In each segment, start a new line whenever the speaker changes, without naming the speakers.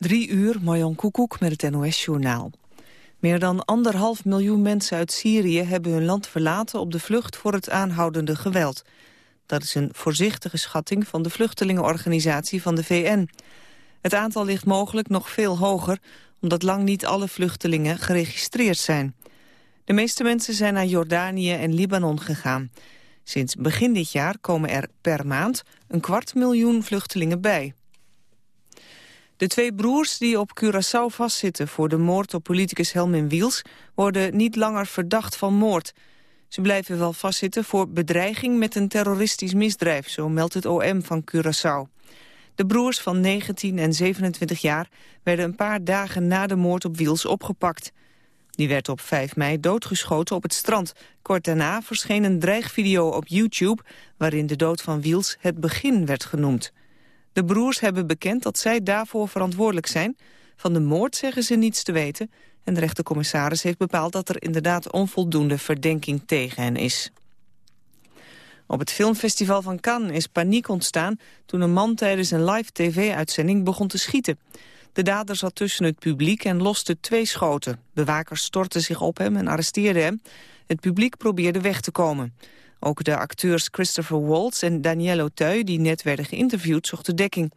Drie uur, Marjan Koekoek met het NOS-journaal. Meer dan anderhalf miljoen mensen uit Syrië hebben hun land verlaten op de vlucht voor het aanhoudende geweld. Dat is een voorzichtige schatting van de vluchtelingenorganisatie van de VN. Het aantal ligt mogelijk nog veel hoger, omdat lang niet alle vluchtelingen geregistreerd zijn. De meeste mensen zijn naar Jordanië en Libanon gegaan. Sinds begin dit jaar komen er per maand een kwart miljoen vluchtelingen bij. De twee broers die op Curaçao vastzitten voor de moord op politicus Helmin Wiels... worden niet langer verdacht van moord. Ze blijven wel vastzitten voor bedreiging met een terroristisch misdrijf... zo meldt het OM van Curaçao. De broers van 19 en 27 jaar werden een paar dagen na de moord op Wiels opgepakt. Die werd op 5 mei doodgeschoten op het strand. Kort daarna verscheen een dreigvideo op YouTube... waarin de dood van Wiels het begin werd genoemd. De broers hebben bekend dat zij daarvoor verantwoordelijk zijn. Van de moord zeggen ze niets te weten. En de rechtercommissaris heeft bepaald dat er inderdaad onvoldoende verdenking tegen hen is. Op het filmfestival van Cannes is paniek ontstaan toen een man tijdens een live tv-uitzending begon te schieten. De dader zat tussen het publiek en loste twee schoten. Bewakers stortten zich op hem en arresteerden hem. Het publiek probeerde weg te komen. Ook de acteurs Christopher Waltz en Danielle Auteuil, die net werden geïnterviewd, zochten dekking.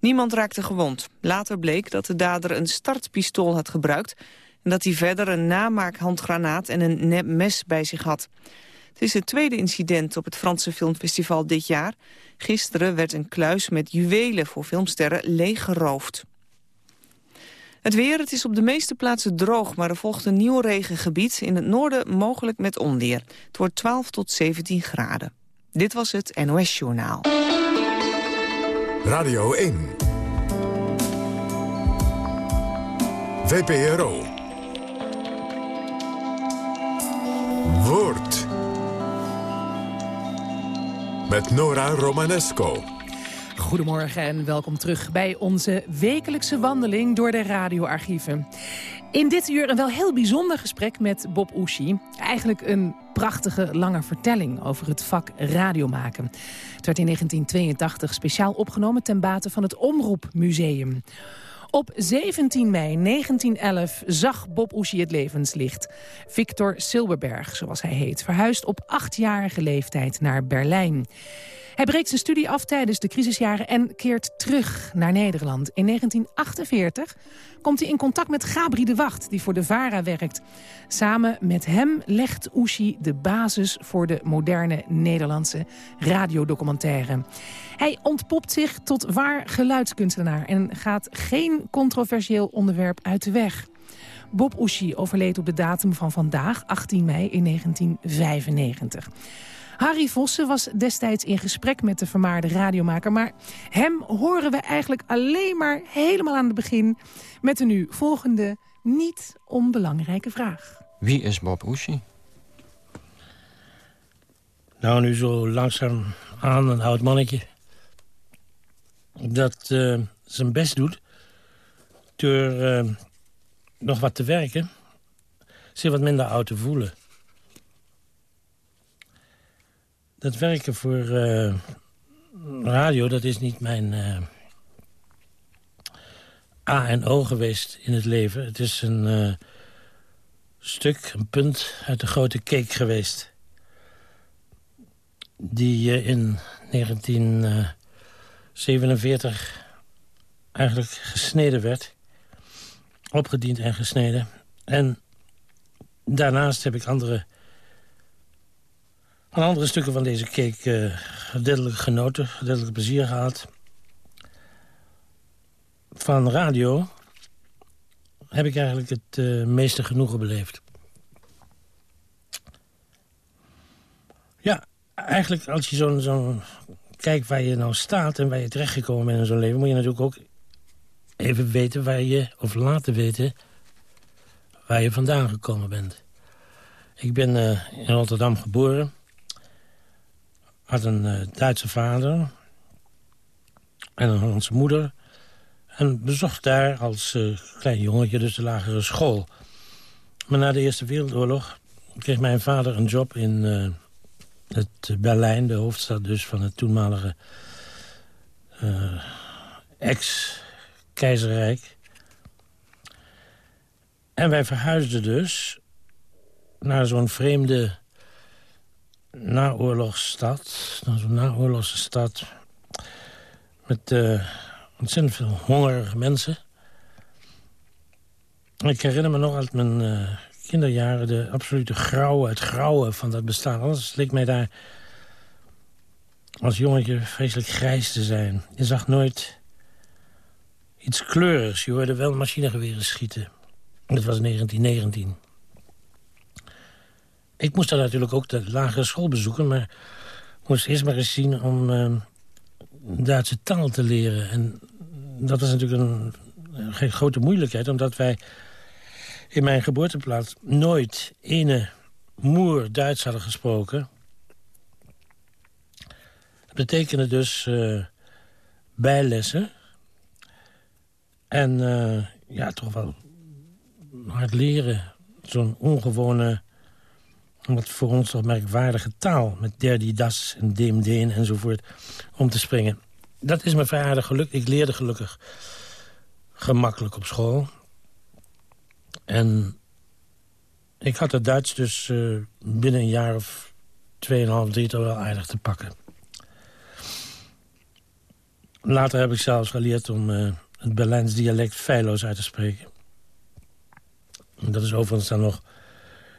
Niemand raakte gewond. Later bleek dat de dader een startpistool had gebruikt... en dat hij verder een namaakhandgranaat en een mes bij zich had. Het is het tweede incident op het Franse filmfestival dit jaar. Gisteren werd een kluis met juwelen voor filmsterren leeggeroofd. Het weer, het is op de meeste plaatsen droog, maar er volgt een nieuw regengebied. In het noorden mogelijk met onweer. Het wordt 12 tot 17 graden. Dit was het NOS Journaal.
Radio 1. VPRO. Woord. Met Nora Romanesco.
Goedemorgen en welkom terug bij onze wekelijkse wandeling door de radioarchieven. In dit uur een wel heel bijzonder gesprek met Bob Oeshi. Eigenlijk een prachtige lange vertelling over het vak radiomaken. Het werd in 1982 speciaal opgenomen ten bate van het Omroepmuseum. Op 17 mei 1911 zag Bob Oeshi het levenslicht. Victor Silberberg, zoals hij heet, verhuisd op achtjarige leeftijd naar Berlijn. Hij breekt zijn studie af tijdens de crisisjaren en keert terug naar Nederland. In 1948 komt hij in contact met Gabri de Wacht, die voor de VARA werkt. Samen met hem legt Oeshi de basis voor de moderne Nederlandse radiodocumentaire. Hij ontpopt zich tot waar geluidskunstenaar en gaat geen controversieel onderwerp uit de weg. Bob Oeshi overleed op de datum van vandaag, 18 mei in 1995. Harry Vossen was destijds in gesprek met de vermaarde radiomaker... maar hem horen we eigenlijk alleen maar helemaal aan het begin... met de nu volgende niet onbelangrijke vraag.
Wie is Bob Oeshi?
Nou, nu zo langzaam aan een oud mannetje... dat uh, zijn best doet door uh, nog wat te werken... zich wat minder oud te voelen... dat werken voor uh, radio, dat is niet mijn uh, A en O geweest in het leven. Het is een uh, stuk, een punt uit de grote cake geweest. Die in 1947 eigenlijk gesneden werd. Opgediend en gesneden. En daarnaast heb ik andere van andere stukken van deze cake uh, genoten, gedeeltelijk plezier gehad. Van radio heb ik eigenlijk het uh, meeste genoegen beleefd. Ja, eigenlijk als je zo'n zo kijkt waar je nou staat en waar je terechtgekomen bent in zo'n leven... moet je natuurlijk ook even weten waar je, of laten weten, waar je vandaan gekomen bent. Ik ben uh, in Rotterdam geboren had een uh, Duitse vader en een Hollandse moeder... en bezocht daar als uh, klein jongetje dus de lagere school. Maar na de Eerste Wereldoorlog kreeg mijn vader een job in uh, het Berlijn... de hoofdstad dus van het toenmalige ex-keizerrijk... En wij verhuisden dus naar zo'n vreemde naoorlogsstad. Naar zo'n naoorlogse stad met uh, ontzettend veel hongerige mensen. Ik herinner me nog uit mijn uh, kinderjaren de absolute grauwe, het grauwe van dat bestaan. Alles leek mij daar als jongetje vreselijk grijs te zijn. Je zag nooit iets kleurigs. Je hoorde wel machinegeweren schieten. Dat was 1919. Ik moest daar natuurlijk ook de lagere school bezoeken... maar moest eerst maar eens zien om uh, Duitse taal te leren. En dat was natuurlijk een, grote moeilijkheid... omdat wij in mijn geboorteplaats nooit ene moer Duits hadden gesproken. Dat betekende dus uh, bijlessen. En uh, ja, toch wel hard leren. Zo'n ongewone, wat voor ons toch merkwaardige taal. Met derdi das en dem deen enzovoort om te springen. Dat is me vrij aardig geluk. Ik leerde gelukkig gemakkelijk op school. En ik had het Duits dus uh, binnen een jaar of tweeënhalf, drie toch wel aardig te pakken. Later heb ik zelfs geleerd om uh, het Berlijns dialect feilloos uit te spreken. En dat is overigens dan nog...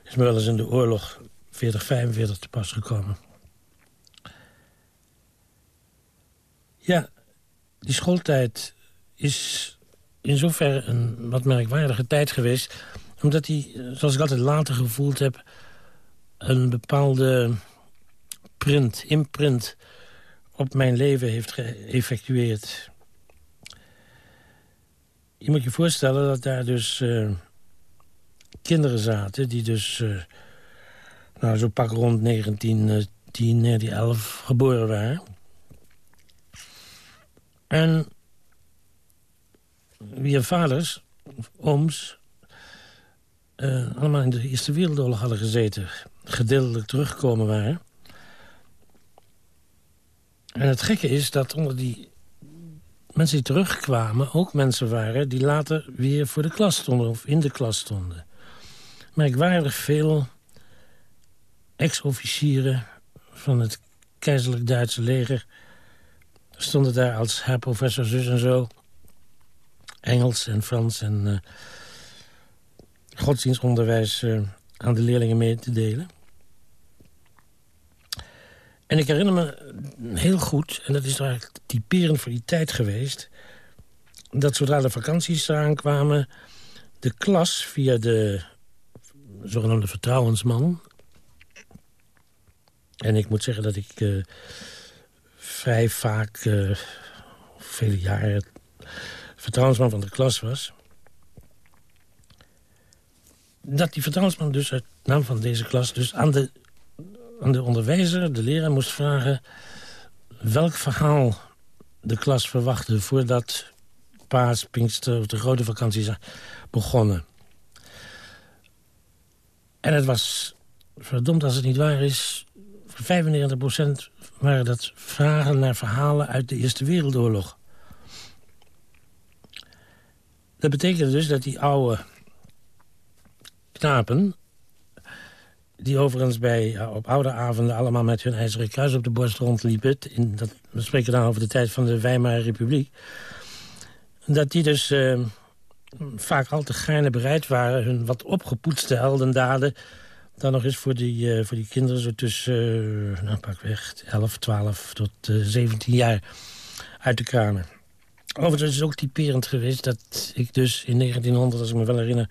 is me wel eens in de oorlog 40, 45 te pas gekomen. Ja, die schooltijd is in zoverre een wat merkwaardige tijd geweest. Omdat hij, zoals ik altijd later gevoeld heb... een bepaalde print, imprint op mijn leven heeft geëffectueerd. Je moet je voorstellen dat daar dus uh, kinderen zaten... die dus uh, nou, zo pak rond 1910, 1911 geboren waren. En wie vaders, ooms... Allemaal in de Eerste Wereldoorlog hadden gezeten. Gedeeltelijk teruggekomen waren. En het gekke is dat onder die mensen die terugkwamen... ook mensen waren die later weer voor de klas stonden of in de klas stonden. Merkwaardig veel ex-officieren van het keizerlijk Duitse leger... stonden daar als herprofessor zus en zo... Engels en Frans en uh, godsdienstonderwijs uh, aan de leerlingen mee te delen. En ik herinner me heel goed, en dat is eigenlijk typerend voor die tijd geweest... dat zodra de vakanties eraan kwamen... de klas via de zogenaamde vertrouwensman... en ik moet zeggen dat ik uh, vrij vaak, uh, vele jaren vertrouwensman van de klas was... dat die vertrouwensman dus uit naam van deze klas... dus aan de, aan de onderwijzer, de leraar, moest vragen... welk verhaal de klas verwachtte voordat paas, pinkster of de grote vakanties begonnen. En het was, verdomd als het niet waar is... voor 95% waren dat vragen naar verhalen uit de Eerste Wereldoorlog. Dat betekende dus dat die oude knapen... die overigens bij, op oude avonden allemaal met hun ijzeren kruis op de borst rondliepen... In dat, we spreken dan over de tijd van de Weimarer Republiek... dat die dus uh, vaak al te gaarne bereid waren... hun wat opgepoetste heldendaden dan nog eens voor die, uh, voor die kinderen zo tussen, uh, nou pak weg, 11, 12 tot 17 jaar uit te kramen. Overigens is het ook typerend geweest dat ik dus in 1900, als ik me wel herinner...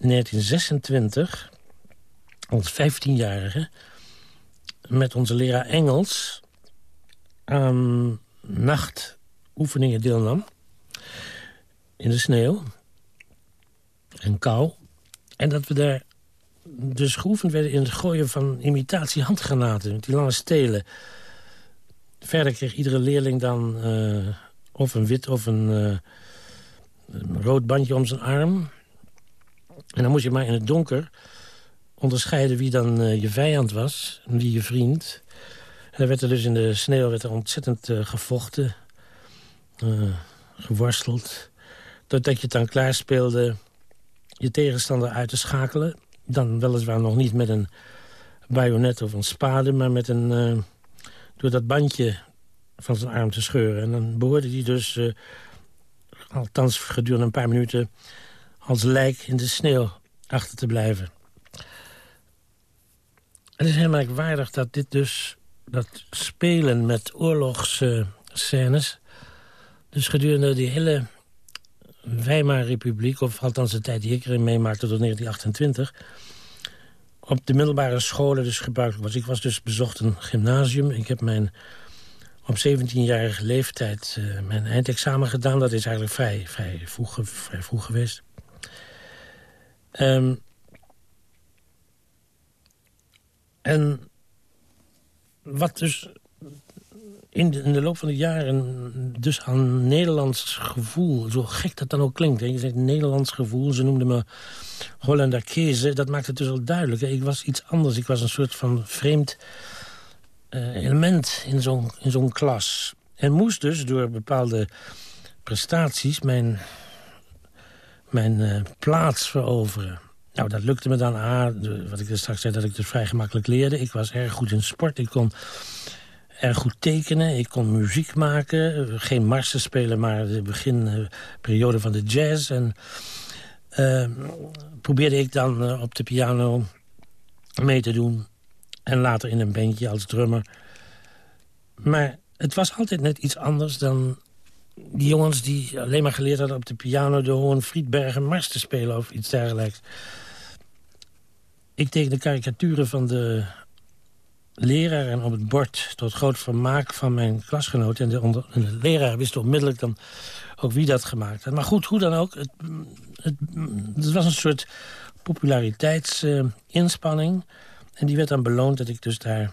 1926, als 15-jarige... met onze leraar Engels aan nachtoefeningen deelnam. In de sneeuw en kou. En dat we daar dus geoefend werden in het gooien van imitatie handgranaten. Die lange stelen. Verder kreeg iedere leerling dan... Uh, of een wit of een, uh, een, rood bandje om zijn arm. En dan moest je maar in het donker onderscheiden wie dan uh, je vijand was en wie je vriend. En dan werd er dus in de sneeuw werd er ontzettend gevochten, geworsteld. Totdat je het dan klaar speelde je tegenstander uit te schakelen. Dan weliswaar nog niet met een bajonet of een spade... maar met een, uh, door dat bandje van zijn arm te scheuren. En dan behoorde hij dus, uh, althans gedurende een paar minuten... als lijk in de sneeuw achter te blijven. Het is heel merkwaardig dat dit dus... dat spelen met oorlogsscènes... dus gedurende die hele Weimar-republiek... of althans de tijd die ik erin meemaakte tot 1928... op de middelbare scholen dus gebruikelijk was. Ik was dus bezocht een gymnasium. Ik heb mijn op 17-jarige leeftijd uh, mijn eindexamen gedaan. Dat is eigenlijk vrij, vrij, vroeg, vrij vroeg geweest. Um, en wat dus in de, loop van de jaren dus aan Nederlands gevoel... zo gek dat dan ook klinkt, hè? je zegt Nederlands gevoel... ze noemden me Hollander Kees, dat maakt het dus al duidelijk. Ik was iets anders, ik was een soort van vreemd uh, element in zo'n zo'n klas. En moest dus door bepaalde prestaties mijn, mijn uh, plaats veroveren. Nou, dat lukte me dan aan. Wat ik er straks zei, dat ik dus vrij gemakkelijk leerde. Ik was erg goed in sport. Ik kon erg goed tekenen. Ik kon muziek maken. Geen marsen spelen, maar de beginperiode van de jazz. En uh, probeerde ik dan uh, op de piano mee te doen. En later in een bandje als drummer. Maar het was altijd net iets anders dan die jongens die alleen maar geleerd hadden op de piano... de Hoorn Friedbergen Mars te spelen of iets dergelijks. Ik tekende karikaturen van de leraar en op het bord... tot groot vermaak van mijn klasgenoten. En de, onder, de leraar wist onmiddellijk dan ook wie dat gemaakt had. Maar goed, hoe dan ook. Het, het, was een soort populariteitsinspanning. en die werd dan beloond dat ik dus daar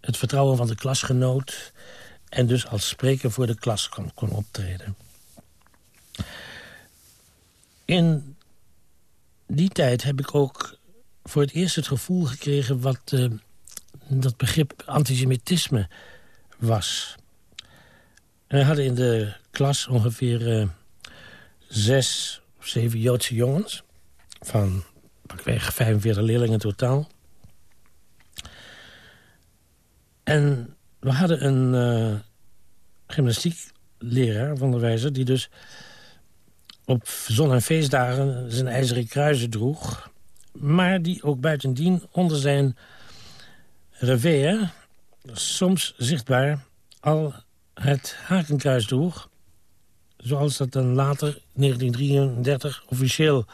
het vertrouwen van de klasgenoot... en dus als spreker voor de klas kon, kon optreden. In die tijd heb ik ook voor het eerst het gevoel gekregen... wat uh, dat begrip antisemitisme was. En we hadden in de klas ongeveer uh, zes of zeven Joodse jongens... van pakweg 45 leerlingen totaal. En we hadden een uh, gymnastiekleraar, onderwijzer... die dus op zon- en feestdagen zijn ijzeren kruisen droeg maar die ook buitendien onder zijn revers... soms zichtbaar al het hakenkruis droeg... zoals dat dan later, 1933, officieel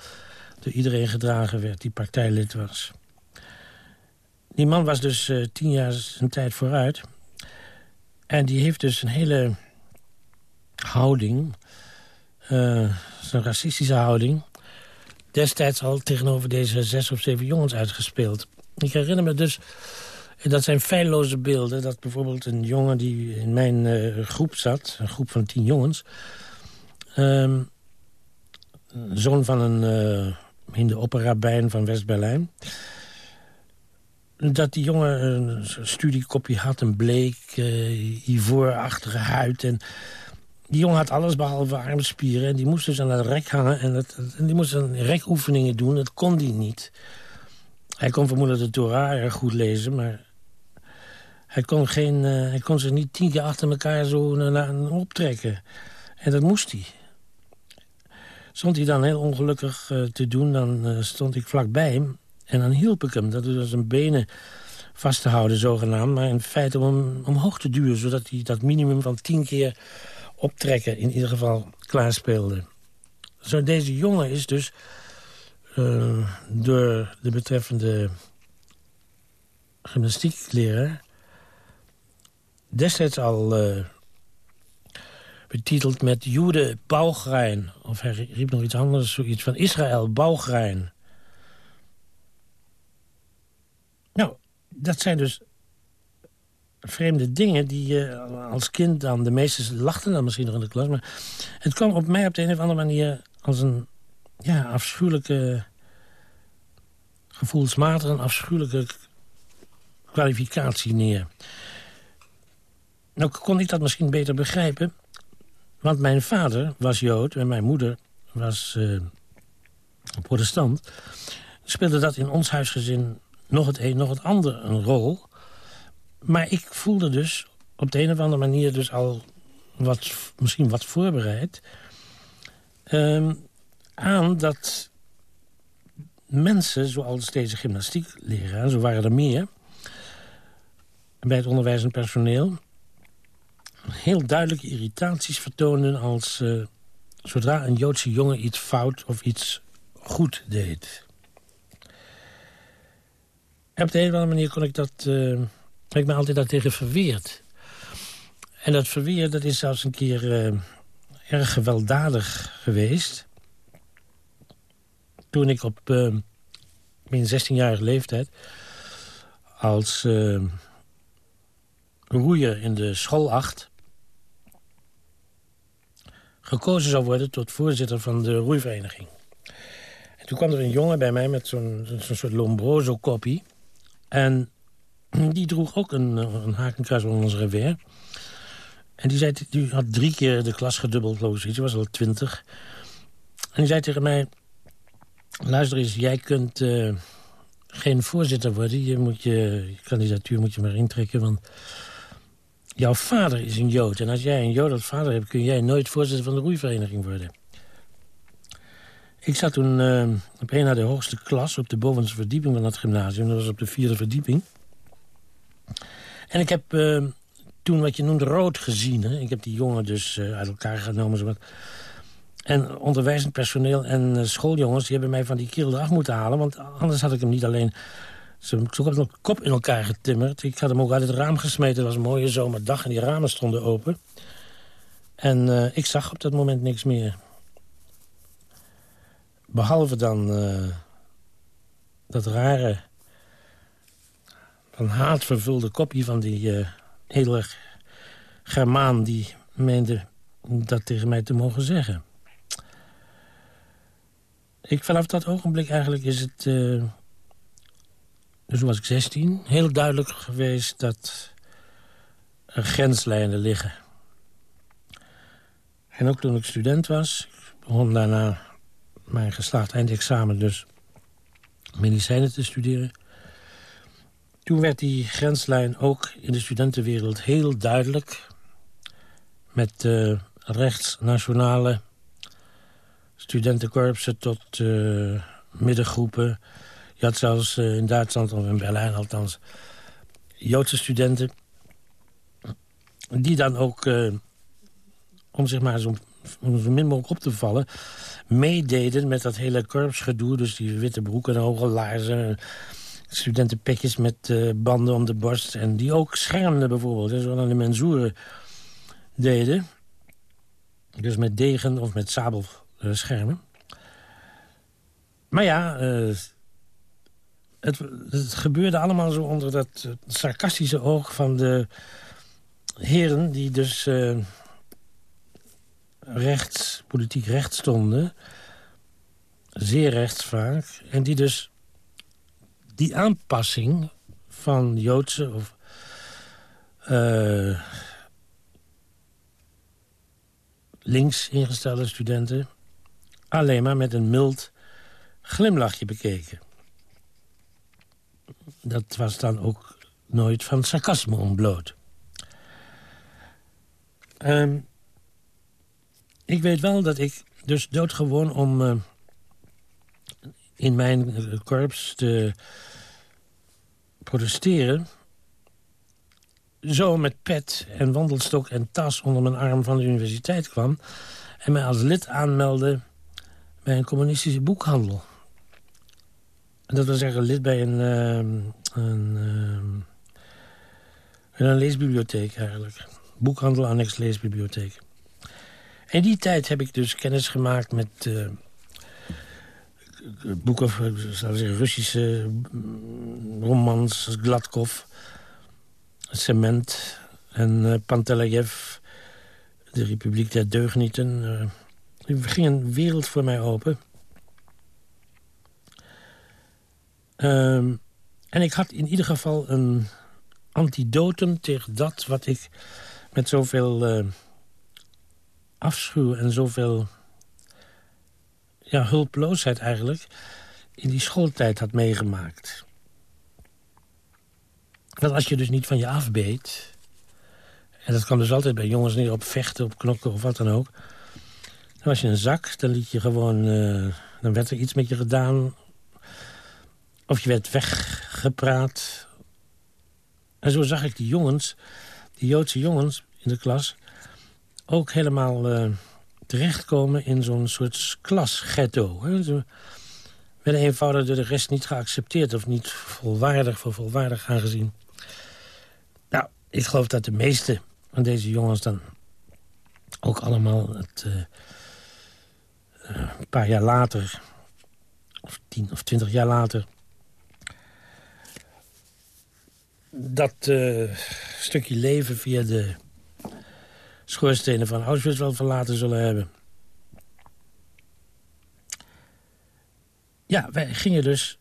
door iedereen gedragen werd... die partijlid was. Die man was dus uh, tien jaar zijn tijd vooruit. En die heeft dus een hele houding... Uh, racistische houding destijds al tegenover deze zes of zeven jongens uitgespeeld. Ik herinner me dus, dat zijn feilloze beelden... dat bijvoorbeeld een jongen die in mijn uh, groep zat, een groep van tien jongens... Um, zoon van een uh, in de operabijn van West-Berlijn... dat die jongen een studiekopje had, een bleek, uh, ivoorachtige huid... en die jongen had alles behalve armspieren. En die moest dus aan het rek hangen. En, en die moest dan rekoefeningen doen. Dat kon hij niet. Hij kon vermoedelijk de Torah erg goed lezen. Maar hij kon, geen, uh, hij kon zich niet tien keer achter elkaar zo naar, optrekken. En dat moest hij. Stond hij dan heel ongelukkig uh, te doen, dan uh, stond ik vlakbij hem. En dan hielp ik hem. Dat was zijn benen vast te houden, zogenaamd. Maar in feite om hem omhoog te duwen, zodat hij dat minimum van tien keer optrekken in ieder geval klaarspeelde. Zo, deze jongen is dus door de betreffende gymnastiekleraar... destijds al uh, betiteld met Jude Bauchrein. Of hij riep nog iets anders, zoiets van Israël Bauchrein. Nou, dat zijn dus vreemde dingen die je als kind dan... de meesten lachten dan misschien nog in de klas... maar het kwam op mij op de een of andere manier... als een ja, afschuwelijke... gevoelsmatig een afschuwelijke kwalificatie neer. Nou kon ik dat misschien beter begrijpen... want mijn vader was Jood en mijn moeder was uh, protestant... speelde dat in ons huisgezin nog het een, nog het ander een rol. Maar ik voelde dus op de een of andere manier dus al wat, misschien wat voorbereid... Ehm, aan dat mensen zoals deze gymnastiekleraar, zo waren er meer... bij het onderwijzend personeel... heel duidelijke irritaties vertoonden als... Uh, zodra een Joodse jongen iets fout of iets goed deed. En op de een of andere manier kon ik dat... Uh, heb ik me altijd daartegen verweerd. En dat verweer dat is zelfs een keer uh, erg gewelddadig geweest. Toen ik op mijn 16-jarige leeftijd... als roeier in de schoolacht... gekozen zou worden tot voorzitter van de roeivereniging. En toen kwam er een jongen bij mij met zo'n zo soort Lombroso-koppie... En die droeg ook een, een hakenkruis onder ons revers. En die, zei, die had drie keer de klas gedubbeld, ik. Die was al twintig. En die zei tegen mij... Luister eens, jij kunt uh, geen voorzitter worden. Je, moet je, je kandidatuur moet je maar intrekken, want... Jouw vader is een Jood. En als jij een Jood als vader hebt... kun jij nooit voorzitter van de roeivereniging worden. Ik zat toen uh, op een naar de hoogste klas... op de bovenste verdieping van het gymnasium. Dat was op de vierde verdieping. En ik heb uh, toen wat je noemt rood gezien. Hè? Ik heb die jongen dus uh, uit elkaar genomen. Zowat. En onderwijzend personeel en schooljongens... die hebben mij van die kerel eraf moeten halen. Want anders had ik hem niet alleen... Ze had een kop in elkaar getimmerd. Ik had hem ook uit het raam gesmeten. Het was een mooie zomerdag en die ramen stonden open. En ik zag op dat moment niks meer. Behalve dan uh, dat rare, van haat vervulde kopje van die uh, hele Germaan... die meende dat tegen mij te mogen zeggen. Ik, vanaf dat ogenblik eigenlijk is het... dus was ik 16, heel duidelijk geweest dat er grenslijnen liggen. En ook toen ik student was, ik begon daarna mijn geslaagd eindexamen dus medicijnen te studeren. Toen werd die grenslijn ook in de studentenwereld heel duidelijk... met uh, rechtsnationale studentenkorpsen tot uh, middengroepen. Je had zelfs uh, in Duitsland, of in Berlijn althans... Joodse studenten... die dan ook, om zich maar zo, om zo min mogelijk op te vallen meededen met dat hele korpsgedoe. Dus die witte broeken en hoge laarzen. Studentenpetjes met uh, banden om de borst. En die ook schermden bijvoorbeeld. Hè, zoals de mensoeren deden. Dus met degen of met sabelschermen. maar ja, het, gebeurde allemaal zo onder dat sarcastische oog van de heren... die dus uh, rechts, politiek rechts stonden. Zeer rechts vaak. En die dus die aanpassing van Joodse of... Uh, links ingestelde studenten... alleen maar met een mild glimlachje bekeken. Dat was dan ook nooit van sarcasme ontbloot. Um, ik weet wel dat ik dus doodgewoon om uh, in mijn eh, korps te protesteren... zo met pet en wandelstok en tas onder mijn arm van de universiteit kwam... en mij als lid aanmeldde bij een communistische boekhandel. Dat wil zeggen lid bij een, uh, een, uh, een leesbibliotheek eigenlijk. Boekhandel, annex leesbibliotheek. In die tijd heb ik dus kennis gemaakt met uh, boeken, zou zeggen, Russische mm, romans, Gladkov, Cement en uh, Pantelejev, de Republiek der Deugnieten. Uh, er ging een wereld voor mij open. Uh, en ik had in ieder geval een antidotum tegen dat wat ik met zoveel afschuw en zoveel ja, hulpeloosheid eigenlijk in die schooltijd had meegemaakt. Want als je dus niet van je afbeet... en dat kwam dus altijd bij jongens neer op vechten, op knokken of wat dan ook... dan was je een zak, dan liet je gewoon... Uh, dan werd er iets met je gedaan... of je werd weggepraat. En zo zag ik die jongens, die Joodse jongens in de klas... ook helemaal uh, terechtkomen in zo'n soort klasghetto. Hè? werden eenvoudig door de rest niet geaccepteerd... of niet volwaardig voor volwaardig aangezien. Nou, ik geloof dat de meeste van deze jongens dan ook allemaal het, uh, een paar jaar later... of tien of twintig jaar later... dat uh, stukje leven via de schoorstenen van Auschwitz wel verlaten zullen hebben. Ja, wij gingen dus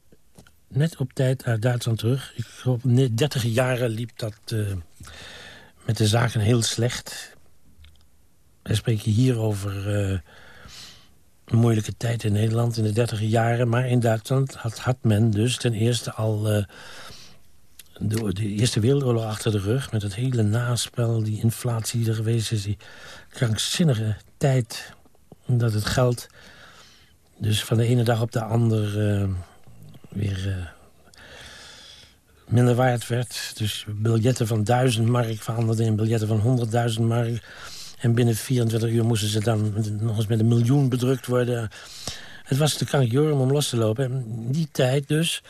net op tijd uit Duitsland terug. Ik geloof, 30 jaren liep dat uh, met de zaken heel slecht. Wij spreken hier over uh, een moeilijke tijd in Nederland in de 30 jaren. Maar in Duitsland had, had men dus ten eerste al de, de, Eerste Wereldoorlog achter de rug... met het hele naspel, die inflatie die er geweest is... die krankzinnige tijd dat het geld dus van de ene dag op de andere uh, weer uh, minder waard werd. Dus biljetten van 1000 mark veranderden in biljetten van 100.000 mark. En binnen 24 uur moesten ze dan nog eens met een miljoen bedrukt worden. Het was de krankjorum om los te lopen. En die tijd dus,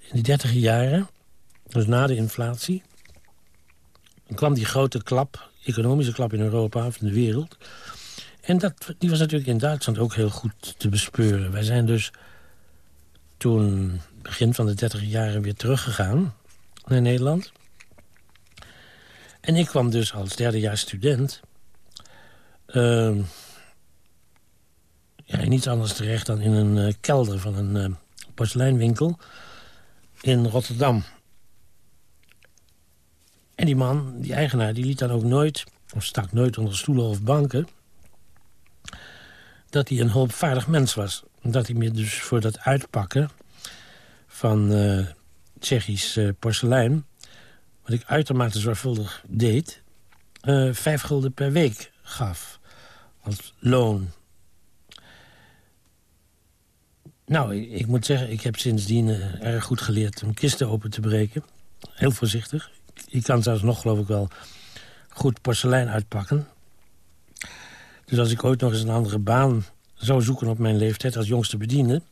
in die 30 jaren, dus na de inflatie... kwam die grote klap, economische klap in Europa of in de wereld... En dat, die was natuurlijk in Duitsland ook heel goed te bespeuren. Wij zijn dus toen begin van de 30 jaren weer teruggegaan naar Nederland. En ik kwam dus als derdejaars student... Uh, ja, niets anders terecht dan in een uh, kelder van een uh, porseleinwinkel in Rotterdam. En die man, die eigenaar, die liet dan ook nooit... of stak nooit onder stoelen of banken dat hij een hulpvaardig mens was. Dat hij me dus voor dat uitpakken van uh, Tsjechisch uh, porselein... wat ik uitermate zorgvuldig deed... Uh, vijf gulden per week gaf als loon. Nou, ik, ik, moet zeggen, ik heb sindsdien erg goed geleerd om kisten open te breken. Heel voorzichtig. Ik kan zelfs nog, geloof ik wel, goed porselein uitpakken. Dus als ik ooit nog eens een andere baan zou zoeken op mijn leeftijd als jongste bediende...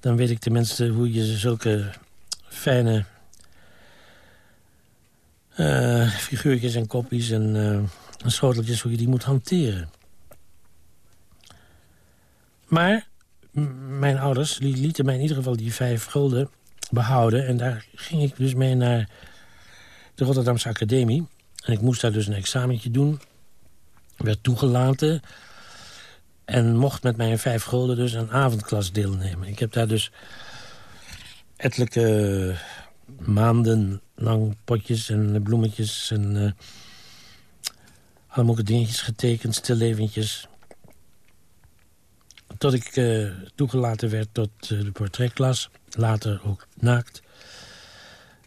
dan weet ik tenminste hoe je zulke fijne uh, figuurtjes en kopjes en, uh, schoteltjes... hoe je die moet hanteren. Maar mijn ouders lieten mij in ieder geval die vijf gulden behouden. En daar ging ik dus mee naar de Rotterdamse Academie. En ik moest daar dus een examentje doen werd toegelaten... en mocht met mijn vijf gulden dus een avondklas deelnemen. Ik heb daar dus ettelijke maanden lang potjes en bloemetjes... en uh, allemaal dingetjes getekend, stilleventjes... Tot ik uh, toegelaten werd tot uh, de portretklas. Later ook naakt.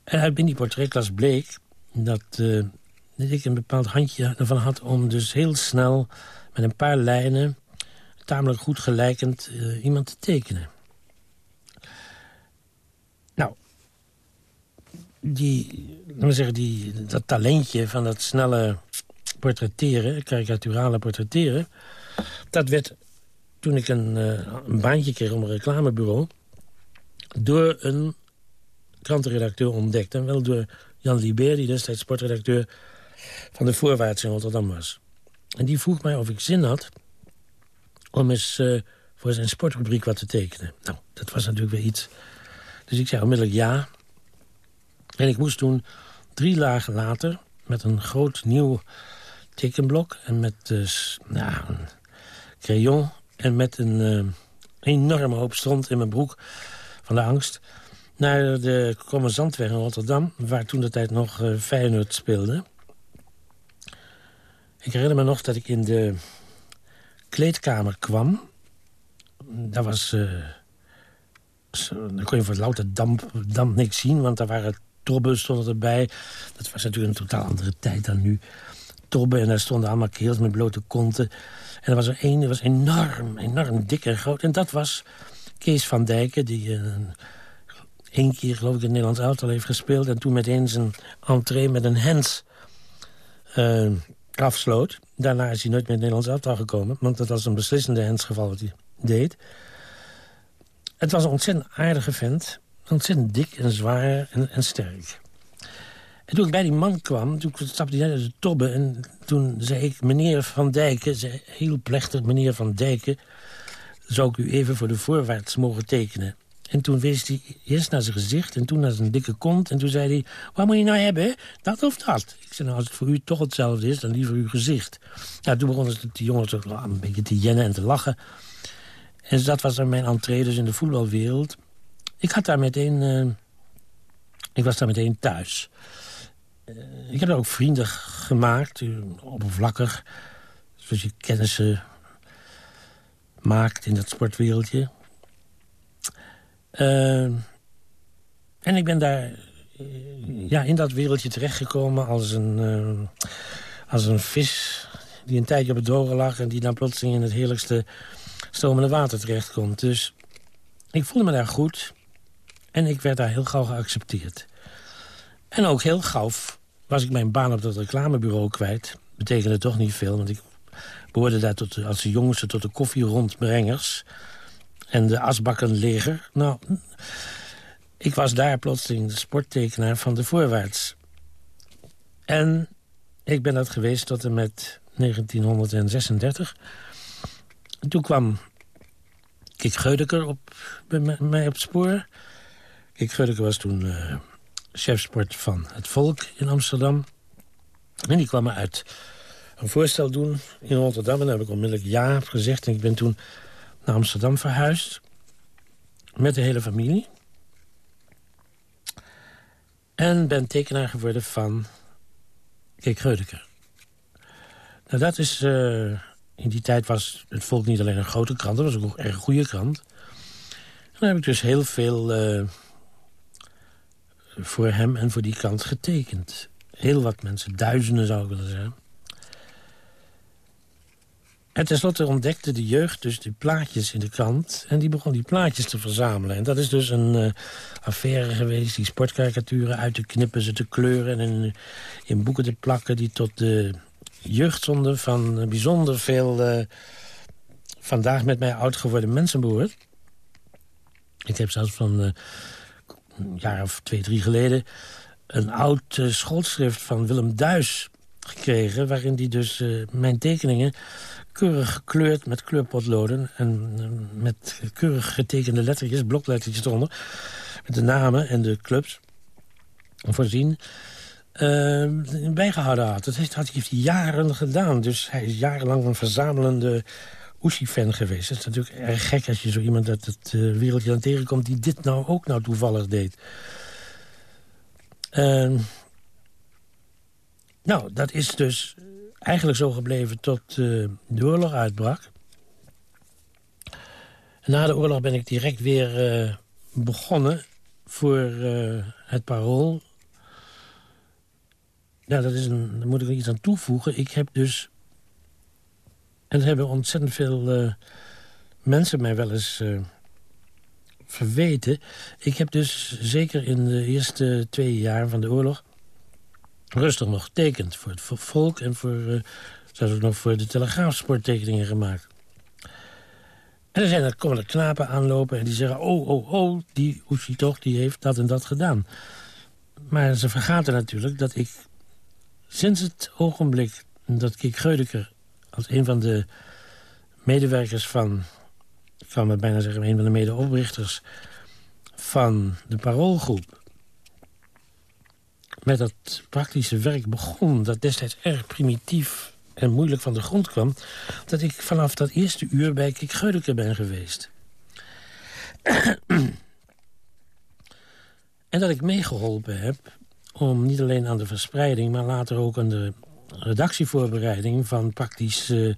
En uit die portretklas bleek dat dat ik een bepaald handje ervan had om dus heel snel met een paar lijnen... tamelijk goed gelijkend uh, iemand te tekenen. Nou, die, laten we zeggen, die, dat talentje van dat snelle portretteren... karikaturale portretteren... dat werd toen ik een, uh, een baantje kreeg om een reclamebureau... door een krantenredacteur ontdekt. En wel door Jan Liber, die destijds sportredacteur van de voorwaarts in Rotterdam was. En die vroeg mij of ik zin had om eens uh, voor zijn sportrubriek wat te tekenen. Nou, dat was natuurlijk weer iets. Dus ik zei onmiddellijk ja. En ik moest toen drie lagen later met een groot nieuw tekenblok... en met dus, nou, een crayon en met een uh, enorme hoop stront in mijn broek van de angst... naar de Zandweg in Rotterdam, waar toen de tijd nog uh, Feyenoord speelde... Ik herinner me nog dat ik in de kleedkamer kwam daar was... Uh, dan kon je voor louter damp, damp niks zien, want daar waren tobben stonden erbij. Dat was natuurlijk een totaal andere tijd dan nu. Tobben en daar stonden allemaal keels met blote konten. En er was er één, die was enorm, enorm dik en groot. En dat was Kees van Dijken, die uh, één keer geloof ik in Nederlands elftal heeft gespeeld... en toen meteen zijn entree met een hens uh, afsloot. Daarna is hij nooit meer in het Nederlands elftal gekomen... want dat was een beslissende hensgeval wat hij deed. Het was een ontzettend aardige vent. Ontzettend dik en zwaar en, en sterk. En toen ik bij die man kwam, toen stapte hij naar de tobbe... en toen zei ik, meneer Van Dijken, heel plechtig... meneer Van Dijken, zou ik u even voor de voorwaarts mogen tekenen? En toen wees hij eerst naar zijn gezicht en toen naar zijn dikke kont. En toen zei hij, wat moet je nou hebben? Dat of dat? Ik zei, nou, als het voor u toch hetzelfde is, dan liever uw gezicht. Ja, toen begonnen die jongens een beetje te jennen en te lachen. En dat was dan mijn entree dus in de voetbalwereld. Ik had daar. Uh, ik was daar meteen thuis. Uh, ik heb daar ook vrienden gemaakt, uh, oppervlakkig. Zoals je kennissen maakt in dat sportwereldje. Uh, en ik ben daar ja, in dat wereldje terechtgekomen als een, uh, als een vis die een tijdje op het droge lag... en die dan plotseling in het heerlijkste stromende water terechtkomt. Dus ik voelde me daar goed en ik werd daar heel gauw geaccepteerd. En ook heel gauw was ik mijn baan op dat reclamebureau kwijt. Betekende toch niet veel, want ik behoorde daar tot, als de jongste tot de koffierondbrengers en de asbakkenleger. Nou, ik was daar plotseling de sporttekenaar van de voorwaarts. En ik ben dat geweest tot en met 1936. toen kwam Kik Geudeker op, bij mij op het spoor. Kik Geudeker was toen uh, chefsport van het Volk in Amsterdam. En die kwam me uit een voorstel doen in Rotterdam. En daar heb ik onmiddellijk ja gezegd. En ik ben toen naar Amsterdam verhuisd. Met de hele familie. En ben tekenaar geworden van Kik. Nou, dat is... Uh, in die tijd was het Volk niet alleen een grote krant... dat was ook een erg goede krant. En dan heb ik dus heel veel uh, voor hem en voor die krant getekend. Heel wat mensen, duizenden zou ik willen zeggen. En tenslotte ontdekte de jeugd dus die plaatjes in de krant... en die begon die plaatjes te verzamelen. En dat is dus een uh, affaire geweest, die sportkarikaturen uit te knippen... ze te kleuren en in, in boeken te plakken... die tot de jeugdzonde van bijzonder veel... Uh, vandaag met mij oud geworden mensen behoort. Ik heb zelfs van een jaar of twee, drie geleden... een oud schoolschrift van Willem Duis gekregen... waarin die dus mijn tekeningen keurig gekleurd met kleurpotloden... en eh, met keurig getekende lettertjes, bloklettertjes eronder... met de namen en de clubs voorzien... Uh, bijgehouden had. Dat heeft, hij jaren gedaan. Dus hij is jarenlang een verzamelende Oeshi-fan geweest. Het is natuurlijk erg gek als je zo iemand uit het uh, wereldje aan tegenkomt... die dit nou ook nou toevallig deed. Uh, nou, dat is dus eigenlijk zo gebleven tot uh, de oorlog uitbrak. Na de oorlog ben ik direct weer uh, begonnen voor uh, het parool. Ja, dat is een, daar moet ik iets aan toevoegen. Ik heb dus... En dat hebben ontzettend veel mensen mij wel eens verweten. Ik heb dus zeker in de eerste twee jaar van de oorlog rustig nog getekend voor het volk... en voor, uh, zelfs ook nog voor de Telegraaf sporttekeningen gemaakt. En dan zijn er, komen er knapen aanlopen en die zeggen... oh, oh, oh, die Oeshi toch, die heeft dat en dat gedaan. Maar ze vergaten natuurlijk dat ik sinds het ogenblik... dat Kik Geudeker als een van de medewerkers van... ik kan me bijna zeggen, een van de medeoprichters... van de paroolgroep met dat praktische werk begon... dat destijds erg primitief en moeilijk van de grond kwam... dat ik vanaf dat eerste uur bij Kik Geudeke ben geweest. en dat ik meegeholpen heb om niet alleen aan de verspreiding... maar later ook aan de redactievoorbereiding van praktisch... Uh,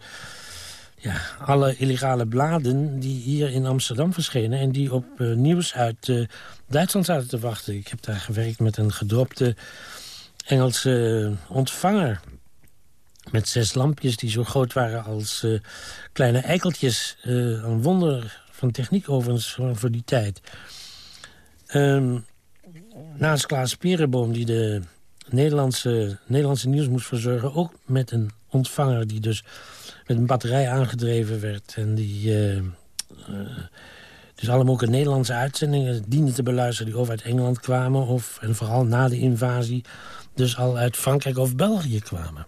alle illegale bladen die hier in Amsterdam verschenen... en die op uh, nieuws uit uh, Duitsland zaten te wachten. Ik heb daar gewerkt met een gedropte Engelse ontvanger... met zes lampjes die zo groot waren als kleine eikeltjes. een wonder van techniek overigens voor, die tijd. Um, naast Klaas Perenboom, die de Nederlandse, Nederlandse nieuws moest verzorgen... ook met een ontvanger die dus met een batterij aangedreven werd. En die uh, uh, dus allemaal ook Nederlandse uitzendingen dienden te beluisteren... die of uit Engeland kwamen of, en vooral na de invasie... dus al uit Frankrijk of België kwamen.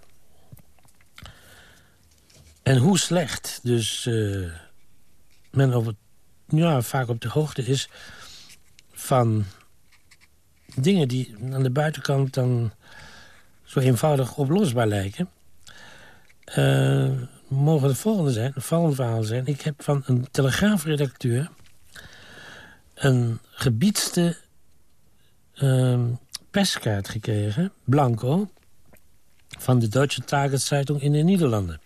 En hoe slecht dus uh, men over, ja, vaak op de hoogte is van dingen die aan de buitenkant dan zo eenvoudig oplosbaar lijken... Uh, mogen het volgende zijn, een volgende verhaal zijn. Ik heb van een telegraafredacteur een gebiedste uh, perskaart gekregen, blanco... van de Duitse Tageszeitung in de Nederlanden.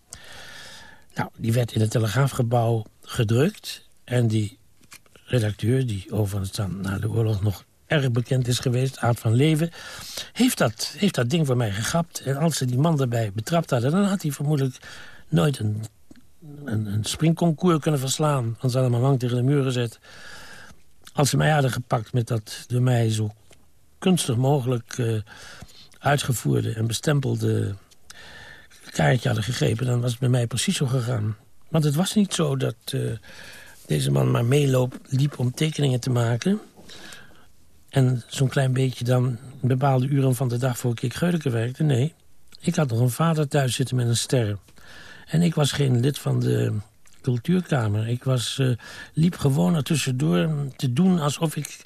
Nou, die werd in het telegraafgebouw gedrukt... en die redacteur, die overigens dan na de oorlog nog erg bekend is geweest, Aard van Leven... heeft dat, heeft dat ding voor mij gegapt. En als ze die man daarbij betrapt hadden... dan had hij vermoedelijk nooit een, een, springconcours kunnen verslaan. Want ze hadden hem lang tegen de muur gezet. Als ze mij hadden gepakt met dat door mij zo kunstig mogelijk... Uh, uitgevoerde en bestempelde kaartje hadden gegrepen... dan was het bij mij precies zo gegaan. Want het was niet zo dat uh, deze man maar meeloop liep om tekeningen te maken... En zo'n klein beetje dan bepaalde uren van de dag voor ik Geudeke werkte. Nee, ik had nog een vader thuis zitten met een ster. En ik was geen lid van de cultuurkamer. Ik was, uh, liep gewoon er tussendoor te doen alsof ik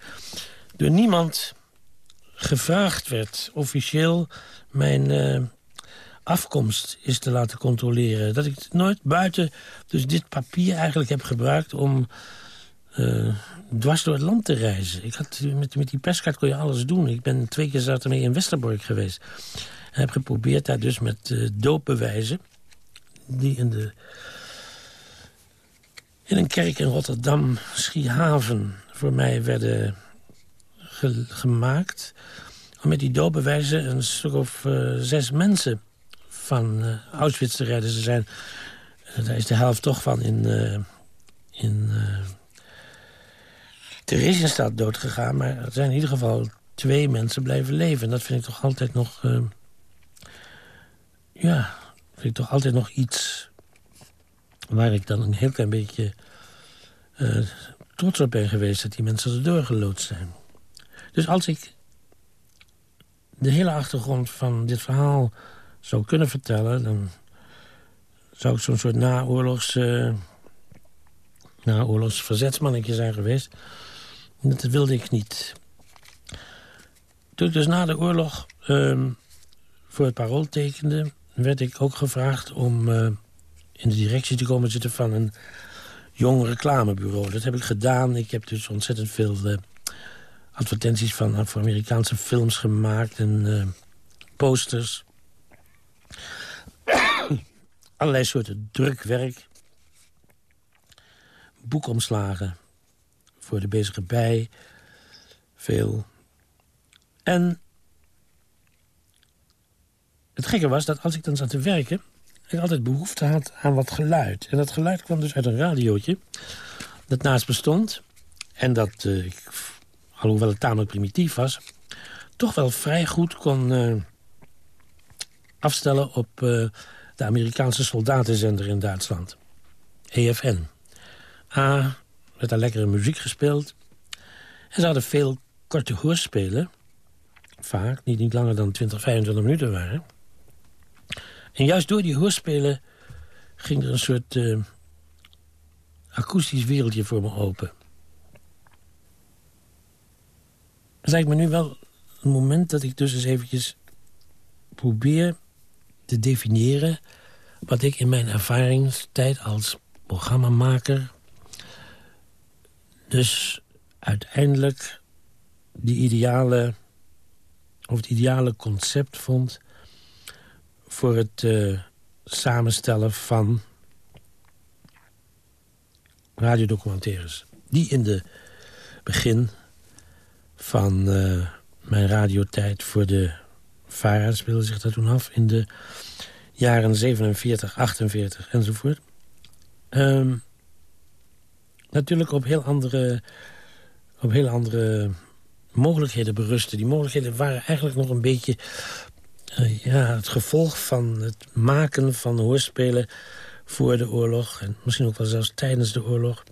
door niemand gevraagd werd... officieel mijn uh, afkomst is te laten controleren. Dat ik nooit buiten dus dit papier eigenlijk heb gebruikt... om uh, dwars door het land te reizen. Ik had, met, met die perskaart kon je alles doen. Ik ben twee keer zat ermee in Westerbork geweest. En heb geprobeerd daar dus met uh, doopbewijzen... die in, de, in een kerk in Rotterdam, Schiehaven... voor mij werden gemaakt... om met die doopbewijzen een stuk of uh, zes mensen van Auschwitz te redden. Ze zijn, daar is de helft toch van in... in Theresienstaat doodgegaan. Maar er zijn in ieder geval twee mensen blijven leven. En dat vind ik toch altijd nog... Uh, ja, vind ik toch altijd nog iets... waar ik dan een heel klein beetje uh, trots op ben geweest... dat die mensen erdoor geloodst zijn. Dus als ik de hele achtergrond van dit verhaal zou kunnen vertellen... dan zou ik zo'n soort naoorlogs... Uh, naoorlogs verzetsmannetje zijn geweest... Dat wilde ik niet. Toen ik dus na de oorlog uh, voor het parool tekende... werd ik ook gevraagd om uh, in de directie te komen zitten van een jong reclamebureau. Dat heb ik gedaan. Ik heb dus ontzettend veel uh, advertenties van, voor Amerikaanse films gemaakt... en eh, posters. Allerlei soorten drukwerk. Boekomslagen voor de bezige bij. Veel. En het gekke was dat als ik dan zat te werken... ik altijd behoefte had aan wat geluid. En dat geluid kwam dus uit een radiootje dat naast me stond. En dat ik, alhoewel het tamelijk primitief was... toch wel vrij goed kon uh, afstellen op uh, de Amerikaanse soldatenzender in Duitsland. EFN. A, werd daar lekkere muziek gespeeld. En ze hadden veel korte hoorspelen. Vaak, die niet langer dan 20, 25 minuten waren. En juist door die hoorspelen ging er een soort uh, akoestisch wereldje voor me open. Het lijkt me nu wel een moment dat ik dus eens eventjes probeer te definiëren... wat ik in mijn ervaringstijd als programmamaker dus uiteindelijk die ideale, of het ideale concept vond... voor het uh, samenstellen van radiodocumentaires... die in de begin van uh, mijn radiotijd voor de VARA speelde zich dat toen af... in de jaren 47, 48 enzovoort. Um, natuurlijk op heel andere, op heel andere mogelijkheden berusten. Die mogelijkheden waren eigenlijk nog een beetje uh, ja, het gevolg van het maken van hoorspelen voor de oorlog. En misschien ook wel zelfs tijdens de oorlog.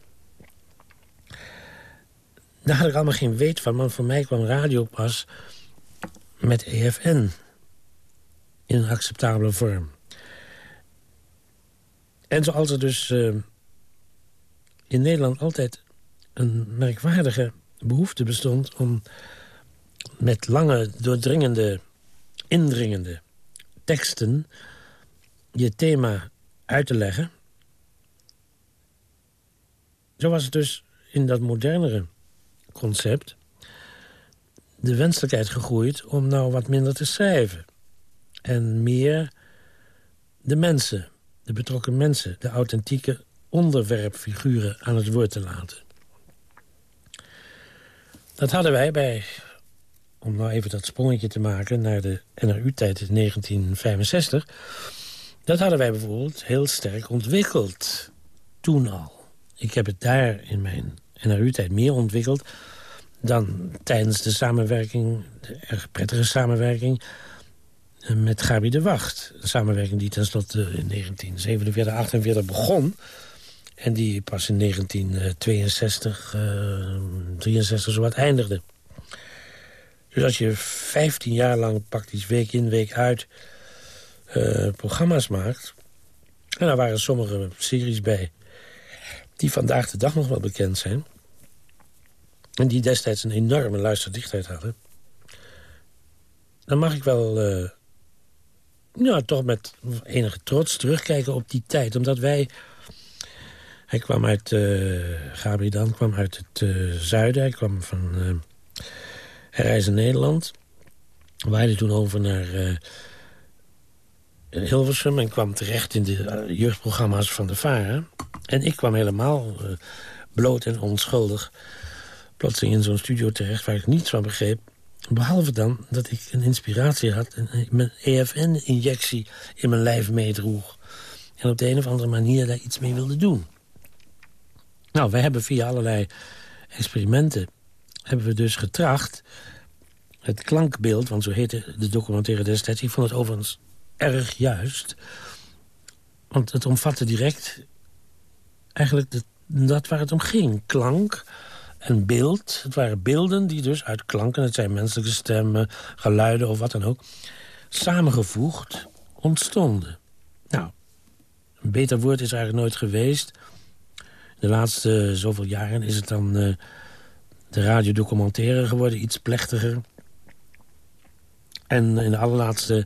Daar had ik allemaal geen weet van, want voor mij kwam radio pas met EFN in een acceptabele vorm. En zoals er dus uh, in Nederland altijd een merkwaardige behoefte bestond... om met lange, doordringende, indringende teksten... je thema uit te leggen. Zo was het dus in dat modernere concept... de wenselijkheid gegroeid om nou wat minder te schrijven. En meer de mensen, de betrokken mensen... de authentieke onderwerpfiguren aan het woord te laten. Dat hadden wij bij, om nou even dat sprongetje te maken... naar de NRU-tijd in 1965... dat hadden wij bijvoorbeeld heel sterk ontwikkeld. Toen al. Ik heb het daar in mijn NRU-tijd meer ontwikkeld... dan tijdens de samenwerking, de erg prettige samenwerking... met Gabi de Wacht. Een samenwerking die tenslotte in 1947, 48 begon... En die pas in 1962, uh, 63 zo wat eindigde. Dus als je 15 jaar lang praktisch week in, week uit uh, programma's maakt... en daar waren sommige series bij die vandaag de dag nog wel bekend zijn... en die destijds een enorme luisterdichtheid hadden... dan mag ik wel uh, ja, toch met enige trots terugkijken op die tijd. Omdat wij hij kwam uit, uh, Gabriel Dan kwam uit het uh, zuiden. Hij kwam van uh, Reizen Nederland. Waaide toen over naar Hilversum en kwam terecht in de jeugdprogramma's van de VARA. En ik kwam helemaal bloot en onschuldig plotseling in zo'n studio terecht... waar ik niets van begreep. Behalve dan dat ik een inspiratie had... en mijn EFN-injectie in mijn lijf meedroeg. En op de een of andere manier daar iets mee wilde doen. Nou, wij hebben via allerlei experimenten... hebben we dus getracht het klankbeeld... want zo heette de documentaire destijds... ik vond het overigens erg juist. Want het omvatte direct eigenlijk dat waar het om ging. Klank en beeld. Het waren beelden die dus uit klanken... het zijn menselijke stemmen, geluiden of wat dan ook... samengevoegd ontstonden. Nou, een beter woord is eigenlijk nooit geweest de laatste zoveel jaren is het dan uh, de radiodocumentaire geworden. Iets plechtiger. En in de allerlaatste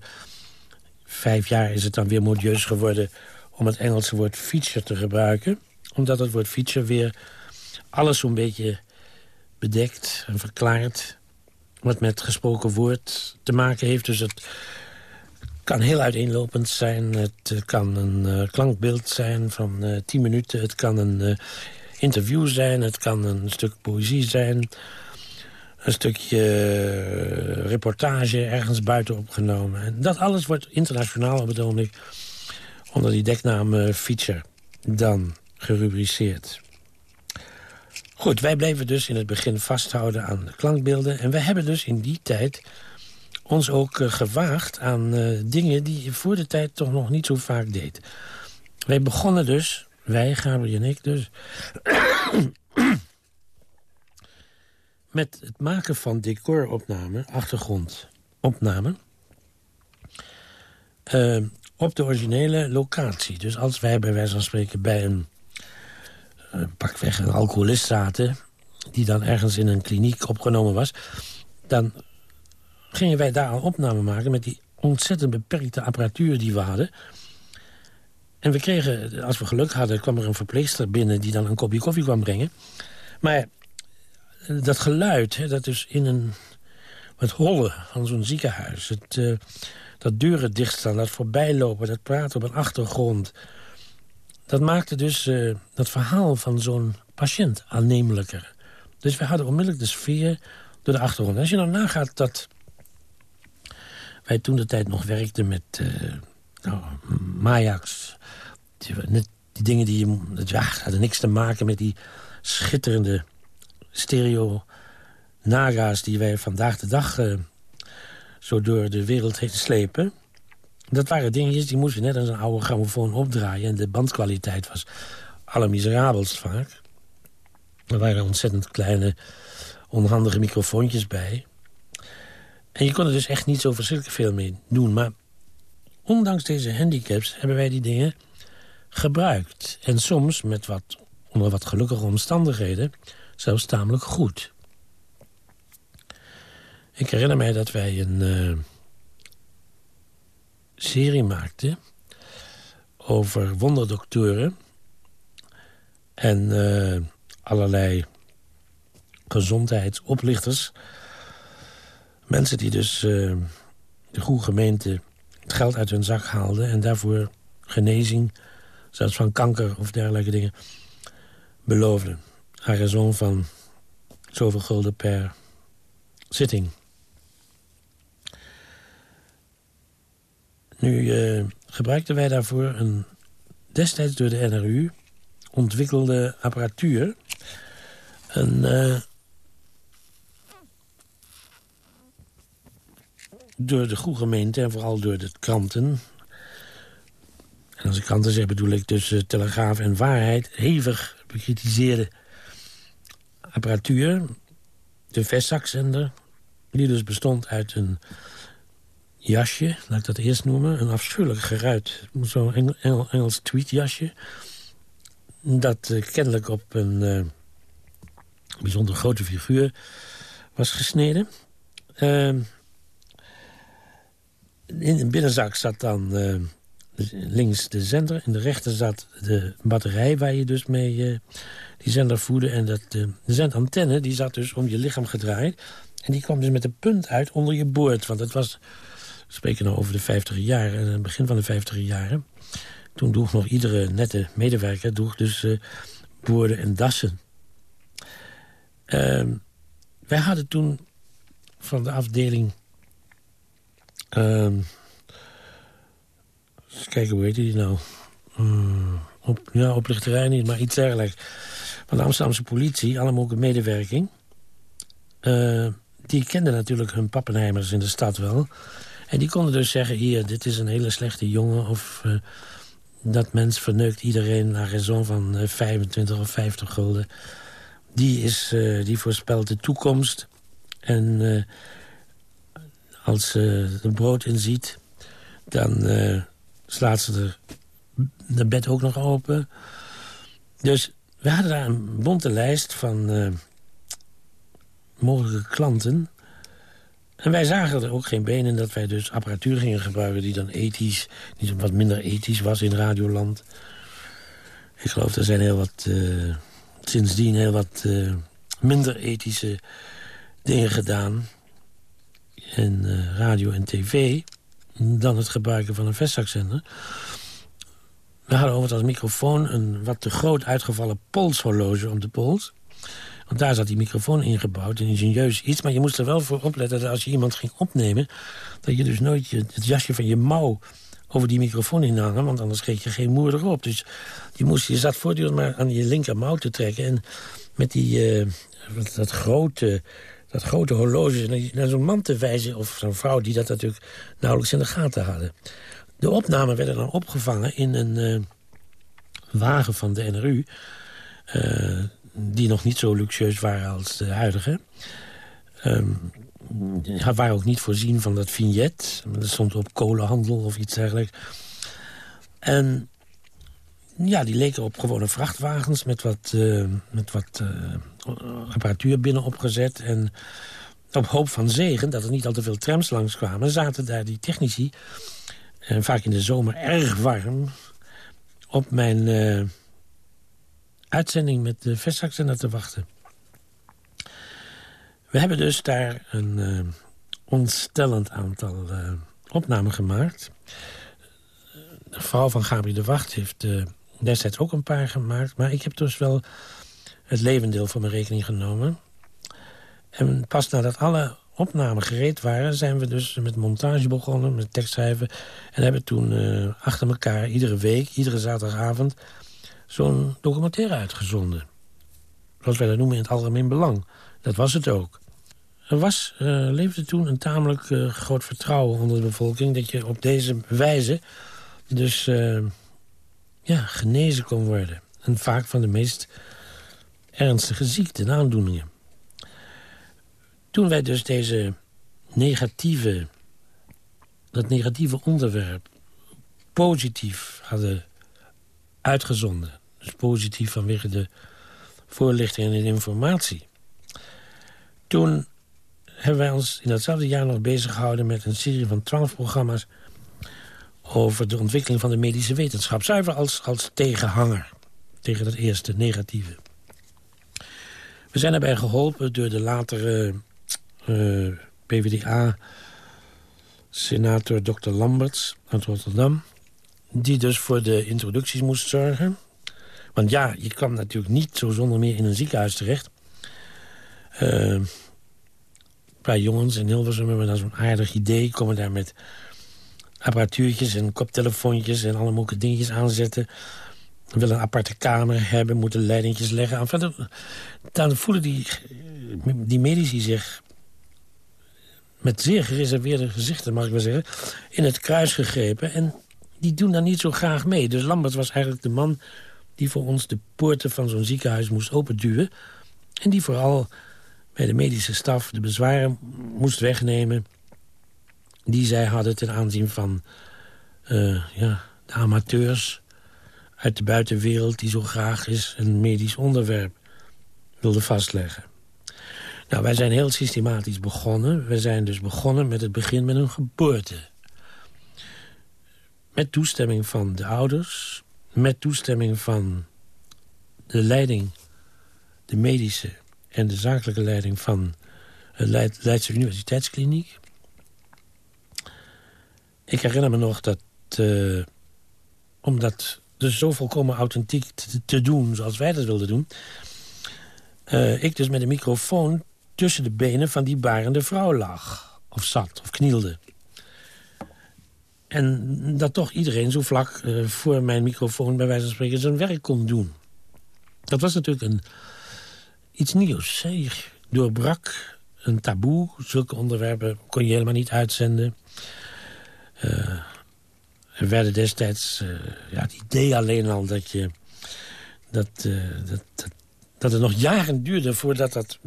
vijf jaar is het dan weer modieus geworden... om het Engelse woord feature te gebruiken. Omdat het woord feature weer alles zo'n beetje bedekt en verklaart... wat met gesproken woord te maken heeft. Dus het kan heel uiteenlopend zijn. Het eh, kan een uh, klankbeeld zijn van uh, 10 minuten. Het kan een interview zijn. Het kan een stuk poëzie zijn. Een stukje reportage ergens buiten opgenomen. En dat alles wordt internationaal het ogenblik... onder die deknaam feature dan gerubriceerd. Goed, wij bleven dus in het begin vasthouden aan de klankbeelden. En we hebben dus in die tijd ons ook uh, gewaagd aan uh, dingen die je voor de tijd toch nog niet zo vaak deed. Wij begonnen dus, wij, Gabriel en ik dus... met het maken van decoropnamen, achtergrondopnamen... Uh, op de originele locatie. Dus als wij bij wijze van spreken bij een pakweg een alcoholist zaten... die dan ergens in een kliniek opgenomen was... dan gingen wij daar al opname maken met die ontzettend beperkte apparatuur die we hadden. En we kregen, als we geluk hadden, kwam er een verpleegster binnen... die dan een kopje koffie kwam brengen. Maar dat geluid, hè, dat is in een... het hollen van zo'n ziekenhuis... Het, uh, dat deuren dichtstaan, dat voorbijlopen, dat praten op een achtergrond... Dat maakte dus uh, het verhaal van zo'n patiënt aannemelijker. Dus we hadden onmiddellijk de sfeer door de achtergrond. Als je nou nagaat dat wij toen de tijd nog werkten met uh, nou, Majax. Die, dingen die je... Ja, hadden niks te maken met die schitterende stereo naga's... die wij vandaag de dag uh, zo door de wereld heen slepen. Dat waren dingetjes die moesten net als een oude grammofoon opdraaien. En de bandkwaliteit was allermiserabelst vaak. Er waren ontzettend kleine, onhandige microfoontjes bij. En je kon er dus echt niet zo verschrikkelijk veel mee doen. Maar ondanks deze handicaps hebben wij die dingen gebruikt. En soms met wat, onder wat gelukkige omstandigheden zelfs tamelijk goed. Ik herinner mij dat wij een uh, serie maakten over wonderdoktoren en uh, allerlei gezondheidsoplichters. Mensen die dus uh, de goede gemeente het geld uit hun zak haalden... en daarvoor genezing, zelfs van kanker of dergelijke dingen, beloofden. A raison van zoveel gulden per zitting. Nu uh, gebruikten wij daarvoor een destijds door de NRU ontwikkelde apparatuur. Een uh, door de goede gemeente en vooral door de kranten... en als ik kranten zeg bedoel ik dus uh, Telegraaf en Waarheid... hevig bekritiseerde apparatuur, de Vestzakzender... die dus bestond uit een jasje, laat ik dat eerst noemen. Een afschuwelijk geruit, zo'n Engel, Engel, Engels tweetjasje... dat uh, kennelijk op een uh, bijzonder grote figuur was gesneden... Uh, in de binnenzak zat dan uh, links de zender. In de rechter zat de batterij waar je dus mee uh, die zender voerde. En dat, uh, de zendantenne die zat dus om je lichaam gedraaid. En die kwam dus met de punt uit onder je boord. Want het was, we spreken nou over de 50 jaren, het begin van de 50 jaren. Toen droeg nog iedere nette medewerker droeg dus boorden en dassen. Ehm, wij hadden toen van de afdeling Um, eens kijken, hoe heet die nou? Um, op, ja, oplichterij niet, maar iets dergelijks. Van de Amsterdamse politie, allemaal ook een medewerking. Uh, die kenden natuurlijk hun pappenheimers in de stad wel. En die konden dus zeggen, hier, dit is een hele slechte jongen... of uh, dat mens verneukt iedereen naar raison van uh, 25 of 50 gulden. Die, is, uh, die voorspelt de toekomst. En als ze er brood in ziet, dan uh, slaat ze de bed ook nog open. Dus we hadden daar een bonte lijst van uh, mogelijke klanten. En wij zagen er ook geen benen dat wij dus apparatuur gingen gebruiken... die dan ethisch, die wat minder ethisch was in Radioland. Ik geloof, er zijn heel wat, sindsdien heel wat minder ethische dingen gedaan en uh, radio en tv... dan het gebruiken van een vestzakzender. We hadden over als microfoon een wat te groot uitgevallen polshorloge om de pols. Want daar zat die microfoon ingebouwd, een ingenieus iets. Maar je moest er wel voor opletten dat als je iemand ging opnemen... dat je dus nooit je, het jasje van je mouw over die microfoon in want anders kreeg je geen moer erop. Dus je, moest, je zat voortdurend maar aan je linker mouw te trekken. En met die, uh, dat grote dat grote horloge naar zo'n man te wijzen... of zo'n vrouw die dat natuurlijk nauwelijks in de gaten hadden. De opnamen werden dan opgevangen in een uh, wagen van de NRU... Eh, die nog niet zo luxueus waren als de huidige. Um, waren ook niet voorzien van dat vignet. Dat stond op kolenhandel of iets dergelijks. En ja, die leken op gewone vrachtwagens met wat, uh, met wat uh, apparatuur binnen opgezet. En op hoop van zegen, dat er niet al te veel trams langskwamen... zaten daar die technici, en vaak in de zomer erg warm... op mijn uitzending met de vestzakzender te wachten. We hebben dus daar een ontstellend aantal opnamen gemaakt. De vrouw van Gabriel de Wacht heeft destijds ook een paar gemaakt. Maar ik heb dus wel het levendeel voor mijn rekening genomen. En pas nadat alle opnamen gereed waren... zijn we dus met montage begonnen, met tekstschrijven... en hebben toen uh, achter elkaar iedere week, iedere zaterdagavond... zo'n documentaire uitgezonden. Zoals wij dat noemen in het algemeen belang. Dat was het ook. Er was, uh, leefde toen een tamelijk uh, groot vertrouwen onder de bevolking... dat je op deze wijze dus ja, genezen kon worden. En vaak van de meest ernstige ziekten aandoeningen. Toen wij dus deze negatieve, dat negatieve onderwerp positief hadden uitgezonden... dus positief vanwege de voorlichting en de informatie... toen hebben wij ons in datzelfde jaar nog bezig gehouden... met een serie van twaalf programma's over de ontwikkeling van de medische wetenschap. Zuiver als, als tegenhanger tegen dat eerste negatieve. We zijn daarbij geholpen door de latere uh, eh, PvdA-senator Dr. Lamberts uit Rotterdam... die dus voor de introducties moest zorgen. Want ja, je kwam natuurlijk niet zo zonder meer in een ziekenhuis terecht. Uh, een paar jongens in Hilversum hebben dan zo'n aardig idee... komen daar met apparatuurtjes en koptelefoontjes en alle mogelijke dingetjes aanzetten. Willen een aparte kamer hebben, moeten leidingjes leggen. Enfin, dan voelen die, die medici zich met zeer gereserveerde gezichten, mag ik wel zeggen... in het kruis gegrepen. En die doen daar niet zo graag mee. Dus Lambert was eigenlijk de man die voor ons de poorten van zo'n ziekenhuis moest openduwen. En die vooral bij de medische staf de bezwaren moest wegnemen die zij hadden ten aanzien van uh, ja, de amateurs uit de buitenwereld... die zo graag is een medisch onderwerp wilden vastleggen. Nou, wij zijn heel systematisch begonnen. We zijn dus begonnen met het begin met een geboorte. Met toestemming van de ouders, met toestemming van de leiding, de medische en de zakelijke leiding van de Leidse Universiteitskliniek. Ik herinner me nog dat, uh, omdat dus zo volkomen authentiek te, doen zoals wij dat wilden doen... Uh, ik dus met een microfoon tussen de benen van die barende vrouw lag. Of zat, of knielde. En dat toch iedereen zo vlak uh, voor mijn microfoon... bij wijze van spreken zijn werk kon doen. Dat was natuurlijk een, iets nieuws. Hè? doorbrak een taboe. Zulke onderwerpen kon je helemaal niet uitzenden. Uh, er werden destijds, uh, ja, het idee alleen al dat je... Dat, uh, dat, dat, dat, het nog jaren duurde voordat dat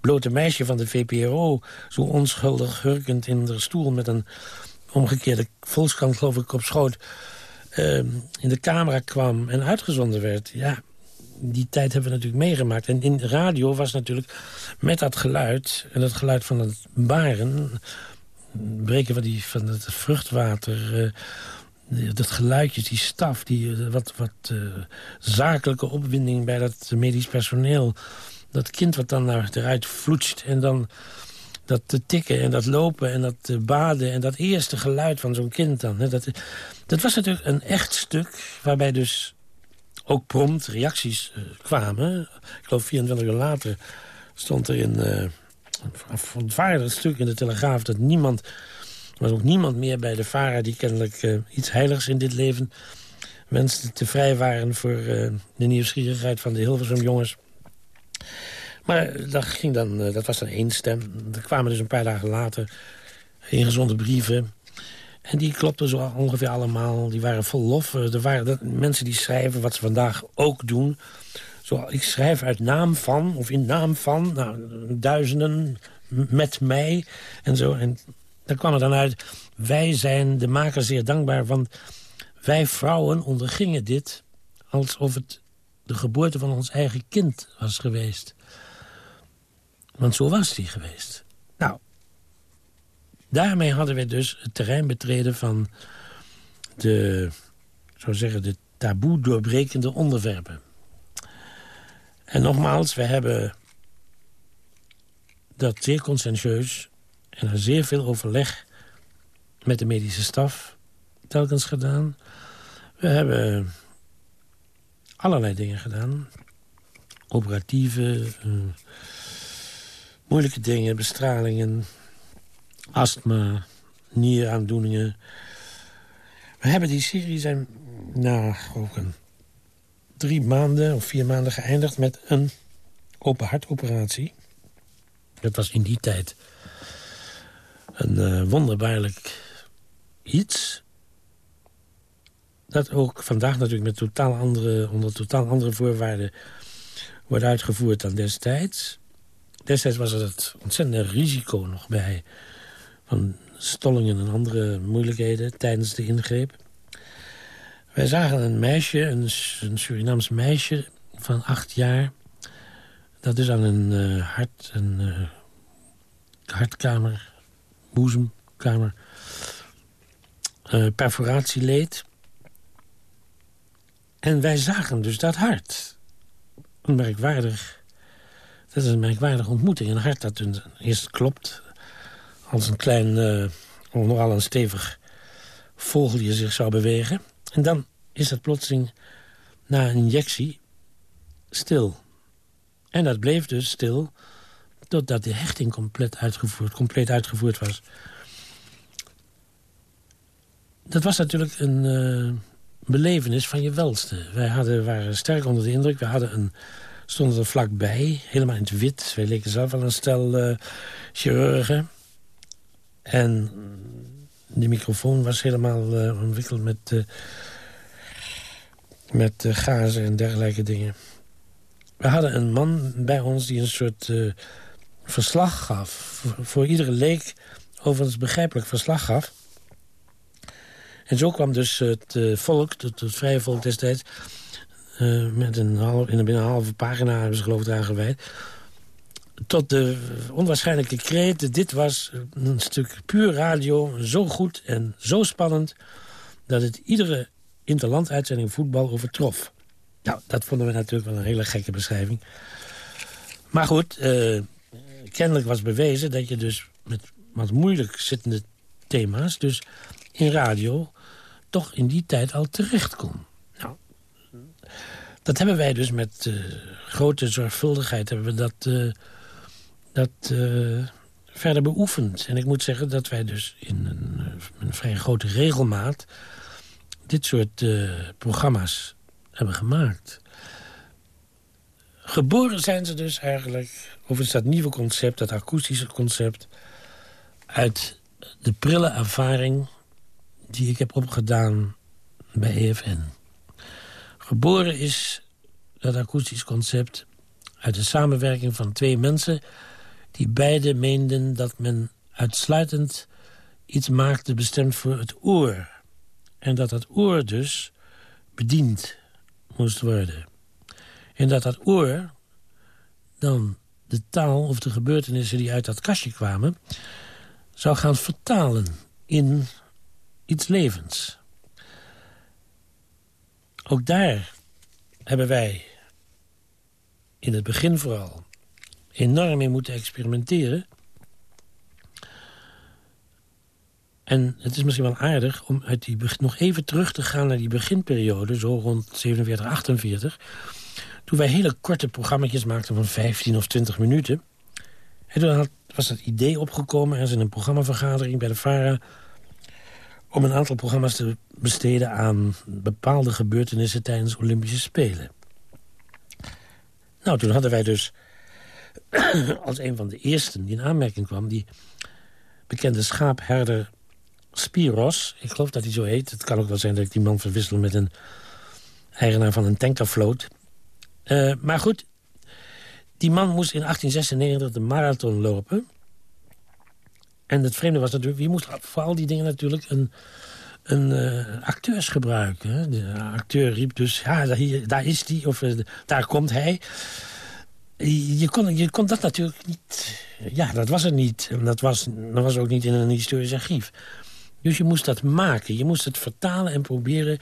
blote meisje van de VPRO... zo onschuldig hurkend in de stoel met een omgekeerde volkskant, geloof ik, op schoot... in de camera kwam en uitgezonden werd. Ja, die tijd hebben we natuurlijk meegemaakt. En in radio was natuurlijk met dat geluid... en dat geluid van het baren breken van, die, van het vruchtwater... Uh, dat geluidjes, die staf, die uh, wat, wat uh, zakelijke opwinding bij dat medisch personeel. Dat kind wat dan naar, eruit vloetst en dan dat te tikken en dat lopen en dat baden... en dat eerste geluid van zo'n kind dan. Hè, dat, dat was natuurlijk een echt stuk waarbij dus ook prompt reacties kwamen. Ik geloof 24 uur later stond er in een stuk in de Telegraaf... dat niemand, was ook niemand meer bij de VARA... die kennelijk uh, iets heiligs in dit leven wenste te vrijwaren... voor uh, de nieuwsgierigheid van de Hilversum jongens. Maar dat, ging dan, dat was dan één stem. Er kwamen dus een paar dagen later ingezonde brieven... En die klopten zo ongeveer allemaal. Die waren vol lof. Er waren mensen die schrijven wat ze vandaag ook doen. Zo, ik schrijf uit naam van, of in naam van, nou, duizenden met mij en zo. En daar kwam het dan uit, wij zijn de maker zeer dankbaar... want wij vrouwen ondergingen dit alsof het de geboorte van ons eigen kind was geweest. Want zo was die geweest. Nou, daarmee hadden we dus het terrein betreden van de, zou zeggen, de taboe doorbrekende onderwerpen. En nogmaals, we hebben dat zeer conscientieus en er zeer veel overleg met de medische staf telkens gedaan. We hebben allerlei dingen gedaan. Operatieve, uh, moeilijke dingen, bestralingen, astma, nieraandoeningen. We hebben die serie zijn een drie maanden of vier maanden geëindigd met een open hartoperatie. Dat was in die tijd een uh, wonderbaarlijk iets. Dat ook vandaag natuurlijk met totaal andere, onder totaal andere voorwaarden wordt uitgevoerd dan destijds. Destijds was er het ontzettende risico nog bij van stollingen en andere moeilijkheden tijdens de ingreep. Wij zagen een meisje, een, Surinaams meisje van acht jaar... dat is aan een uh, hart, een uh, hartkamer, boezemkamer, uh, perforatie leed. En wij zagen dus dat hart. Een merkwaardig, dat is een merkwaardige ontmoeting. Een hart dat eerst klopt als een klein, uh, nogal een stevig vogeltje zich zou bewegen. En dan is dat plotseling na een injectie stil. En dat bleef dus stil totdat de hechting compleet uitgevoerd, compleet uitgevoerd was. Dat was natuurlijk een uh, belevenis van je welste. Wij hadden, waren sterk onder de indruk. We hadden een, stonden er vlakbij, helemaal in het wit. Wij leken zelf wel een stel uh, chirurgen. En de microfoon was helemaal uh, omwikkeld met, uh, met uh, gazen en dergelijke dingen. We hadden een man bij ons die een soort verslag gaf. Voor, iedere leek overigens begrijpelijk verslag gaf. En zo kwam dus het volk, het, het, vrije volk destijds... met een half, in een binnen halve pagina hebben ze geloof ik eraan gewijd tot de onwaarschijnlijke kreet. Dit was een stuk puur radio, zo goed en zo spannend... dat het iedere interlanduitzending voetbal overtrof. Nou, dat vonden we natuurlijk wel een hele gekke beschrijving. Maar goed, eh, kennelijk was bewezen dat je dus met wat moeilijk zittende thema's... dus in radio toch in die tijd al terecht kon. Nou, dat hebben wij dus met uh, grote zorgvuldigheid... hebben we dat... Uh, dat uh, verder beoefend. En ik moet zeggen dat wij dus in een, eh, een vrij grote regelmaat... dit soort uh, programma's hebben gemaakt. Geboren zijn ze dus eigenlijk, is dat nieuwe concept, dat akoestische concept... uit de prille ervaring die ik heb opgedaan bij EFN. Geboren is dat akoestisch concept uit de samenwerking van twee mensen die beide meenden dat men uitsluitend iets maakte bestemd voor het oor. En dat dat oor dus bediend moest worden. En dat dat oor dan de taal of de gebeurtenissen die uit dat kastje kwamen... zou gaan vertalen in iets levens. Ook daar hebben wij in het begin vooral enorm in moeten experimenteren. En het is misschien wel aardig om uit die, nog even terug te gaan naar die beginperiode... zo rond 47, 48... toen wij hele korte programma's maakten van 15 of 20 minuten. En toen had, was dat idee opgekomen... er in een programmavergadering bij de VARA... om een aantal programma's te besteden aan bepaalde gebeurtenissen... tijdens Olympische Spelen. Nou, toen hadden wij dus als een van de eersten die in aanmerking kwam... die bekende schaapherder Spiros. Ik geloof dat hij zo heet. Het kan ook wel zijn dat ik die man verwissel met een eigenaar van een tankervloot. Uh, maar goed, die man moest in 1896 de marathon lopen. En het vreemde was natuurlijk... wie moest voor al die dingen natuurlijk een, een uh, acteurs gebruiken. De acteur riep dus, ja, daar, is hij, of uh, daar komt hij je kon, je kon dat natuurlijk niet... Ja, dat was het niet. Dat was, dat was ook niet in een historisch archief. Dus je moest dat maken. Je moest het vertalen en proberen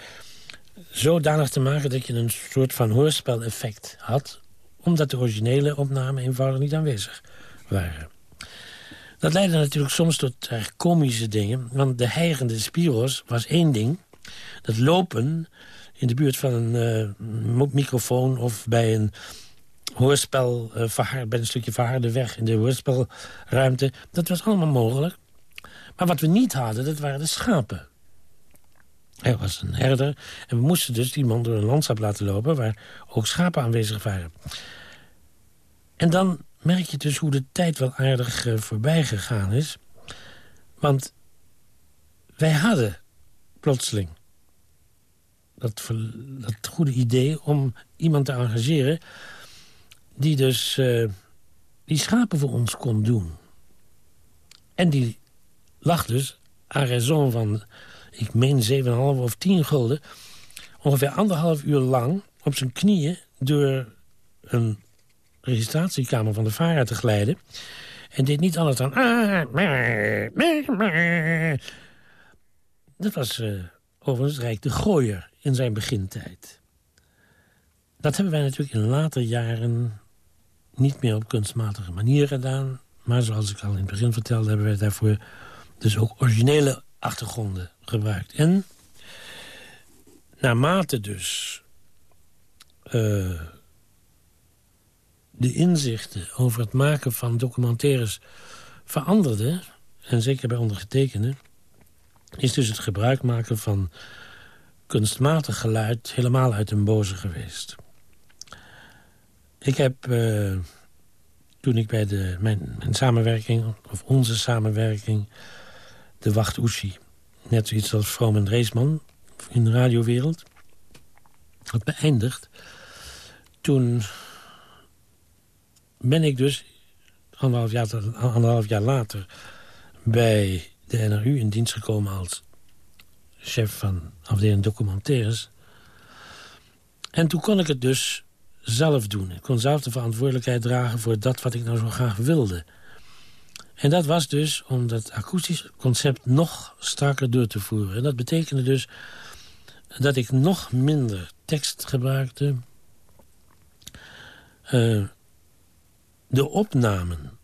zodanig te maken... dat je een soort van hoorspeleffect had... omdat de originele opnamen eenvoudig niet aanwezig waren. Dat leidde natuurlijk soms tot komische dingen. Want de heigende Spiros was één ding. Dat lopen in de buurt van een microfoon... of bij een hoorspel, bij een stukje verharde weg in de hoorspelruimte. Dat was allemaal mogelijk. Maar wat we niet hadden, dat waren de schapen. Hij was een herder en we moesten dus die man door een landschap laten lopen... waar ook schapen aanwezig waren. En dan merk je dus hoe de tijd wel aardig uh, voorbij gegaan is. Want wij hadden plotseling dat, dat goede idee om iemand te engageren... die dus uh, die schapen voor ons kon doen. En die lag dus aan raison van, ik meen 7,5 of 10 gulden... ongeveer anderhalf uur lang op zijn knieën door een registratiekamer van de VARA te glijden. En deed niet anders dan... Dat was uh, overigens Rijk de Gooier in zijn begintijd. Dat hebben wij natuurlijk in later jaren niet meer op kunstmatige manier gedaan. Maar zoals ik al in het begin vertelde... hebben wij daarvoor dus ook originele achtergronden gebruikt. En naarmate dus... Uh, de inzichten over het maken van documentaires veranderden... en zeker bij ondergetekende... is dus het gebruik maken van kunstmatig geluid helemaal uit een boze geweest. Ik heb, uh, toen ik bij de, mijn, mijn, samenwerking, of onze samenwerking... de Wacht Oeshi, net zoiets als Vroom en Reesman in de radiowereld... had beëindigd... toen ben ik dus anderhalf jaar, anderhalf jaar later bij de NRU in dienst gekomen als chef van afdeling documentaires. En toen kon ik het dus zelf doen. Ik kon zelf de verantwoordelijkheid dragen voor dat wat ik nou zo graag wilde. En dat was dus om dat akoestisch concept nog sterker door te voeren. En dat betekende dus dat ik nog minder tekst gebruikte... Uh, de opnamen,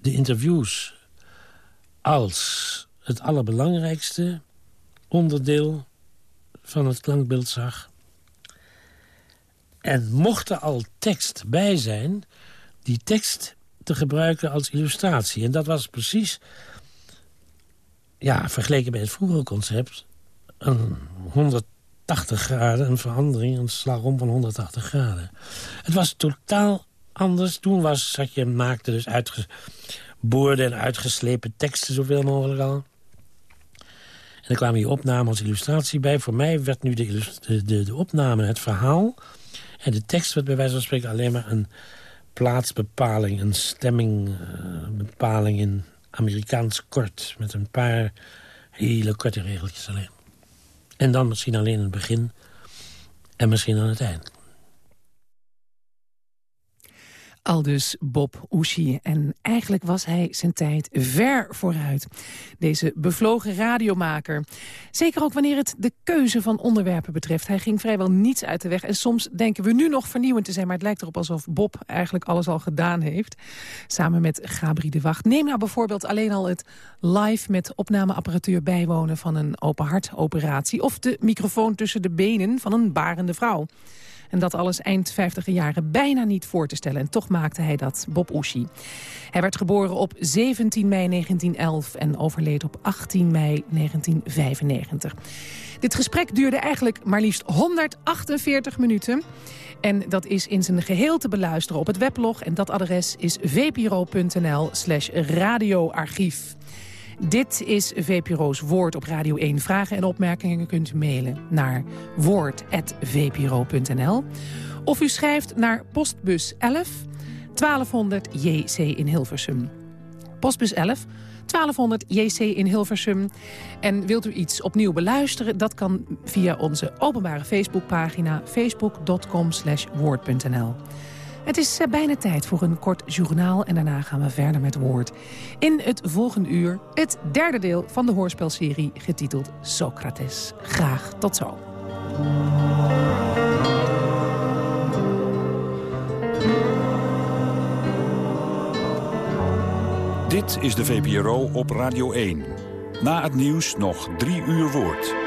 de interviews... als het allerbelangrijkste onderdeel van het klankbeeld zag. En mocht er al tekst bij zijn, die tekst te gebruiken als illustratie. En dat was precies, ja, vergeleken bij het vroegere concept... een 180 graden, een verandering, een slag om van 180 graden. Het was totaal anders. Toen was, zat je, maakte dus uitgeboorde en uitgeslepen teksten zoveel mogelijk al. En er kwamen hier opnamen als illustratie bij. Voor mij werd nu de, de, de, opname het verhaal. En de tekst werd bij wijze van spreken alleen maar een plaatsbepaling... een stemmingbepaling in Amerikaans kort. Met een paar hele korte regeltjes alleen. En dan misschien alleen het begin en misschien aan het eind.
Aldus Bob Oeschie. En eigenlijk was hij zijn tijd ver vooruit. Deze bevlogen radiomaker. Zeker ook wanneer het de keuze van onderwerpen betreft. Hij ging vrijwel niets uit de weg. En soms denken we nu nog vernieuwend te zijn... maar het lijkt erop alsof Bob eigenlijk alles al gedaan heeft. Samen met Gabri de Wacht. Neem nou bijvoorbeeld alleen al het live met opnameapparatuur bijwonen... van een open hartoperatie. Of de microfoon tussen de benen van een barende vrouw. En dat alles eind 50 jaren bijna niet voor te stellen. En toch maakte hij dat, Bob Oeschie. Hij werd geboren op 17 mei 1911 en overleed op 18 mei 1995. Dit gesprek duurde eigenlijk maar liefst 148 minuten. En dat is in zijn geheel te beluisteren op het weblog. En dat adres is vpro.nl slash radioarchief. Dit is VPRO's Woord op Radio 1. Vragen en opmerkingen kunt u mailen naar woord.vpro.nl. Of u schrijft naar postbus 11 1200 JC in Hilversum. Postbus 11 1200 JC in Hilversum. En wilt u iets opnieuw beluisteren? Dat kan via onze openbare Facebookpagina facebook.com woord.nl. Het is eh, bijna tijd voor een kort journaal en daarna gaan we verder met woord. In het volgende uur het derde deel van de hoorspelserie getiteld Socrates. Graag tot zo.
Dit is de VPRO op Radio 1. Na het nieuws nog drie uur woord.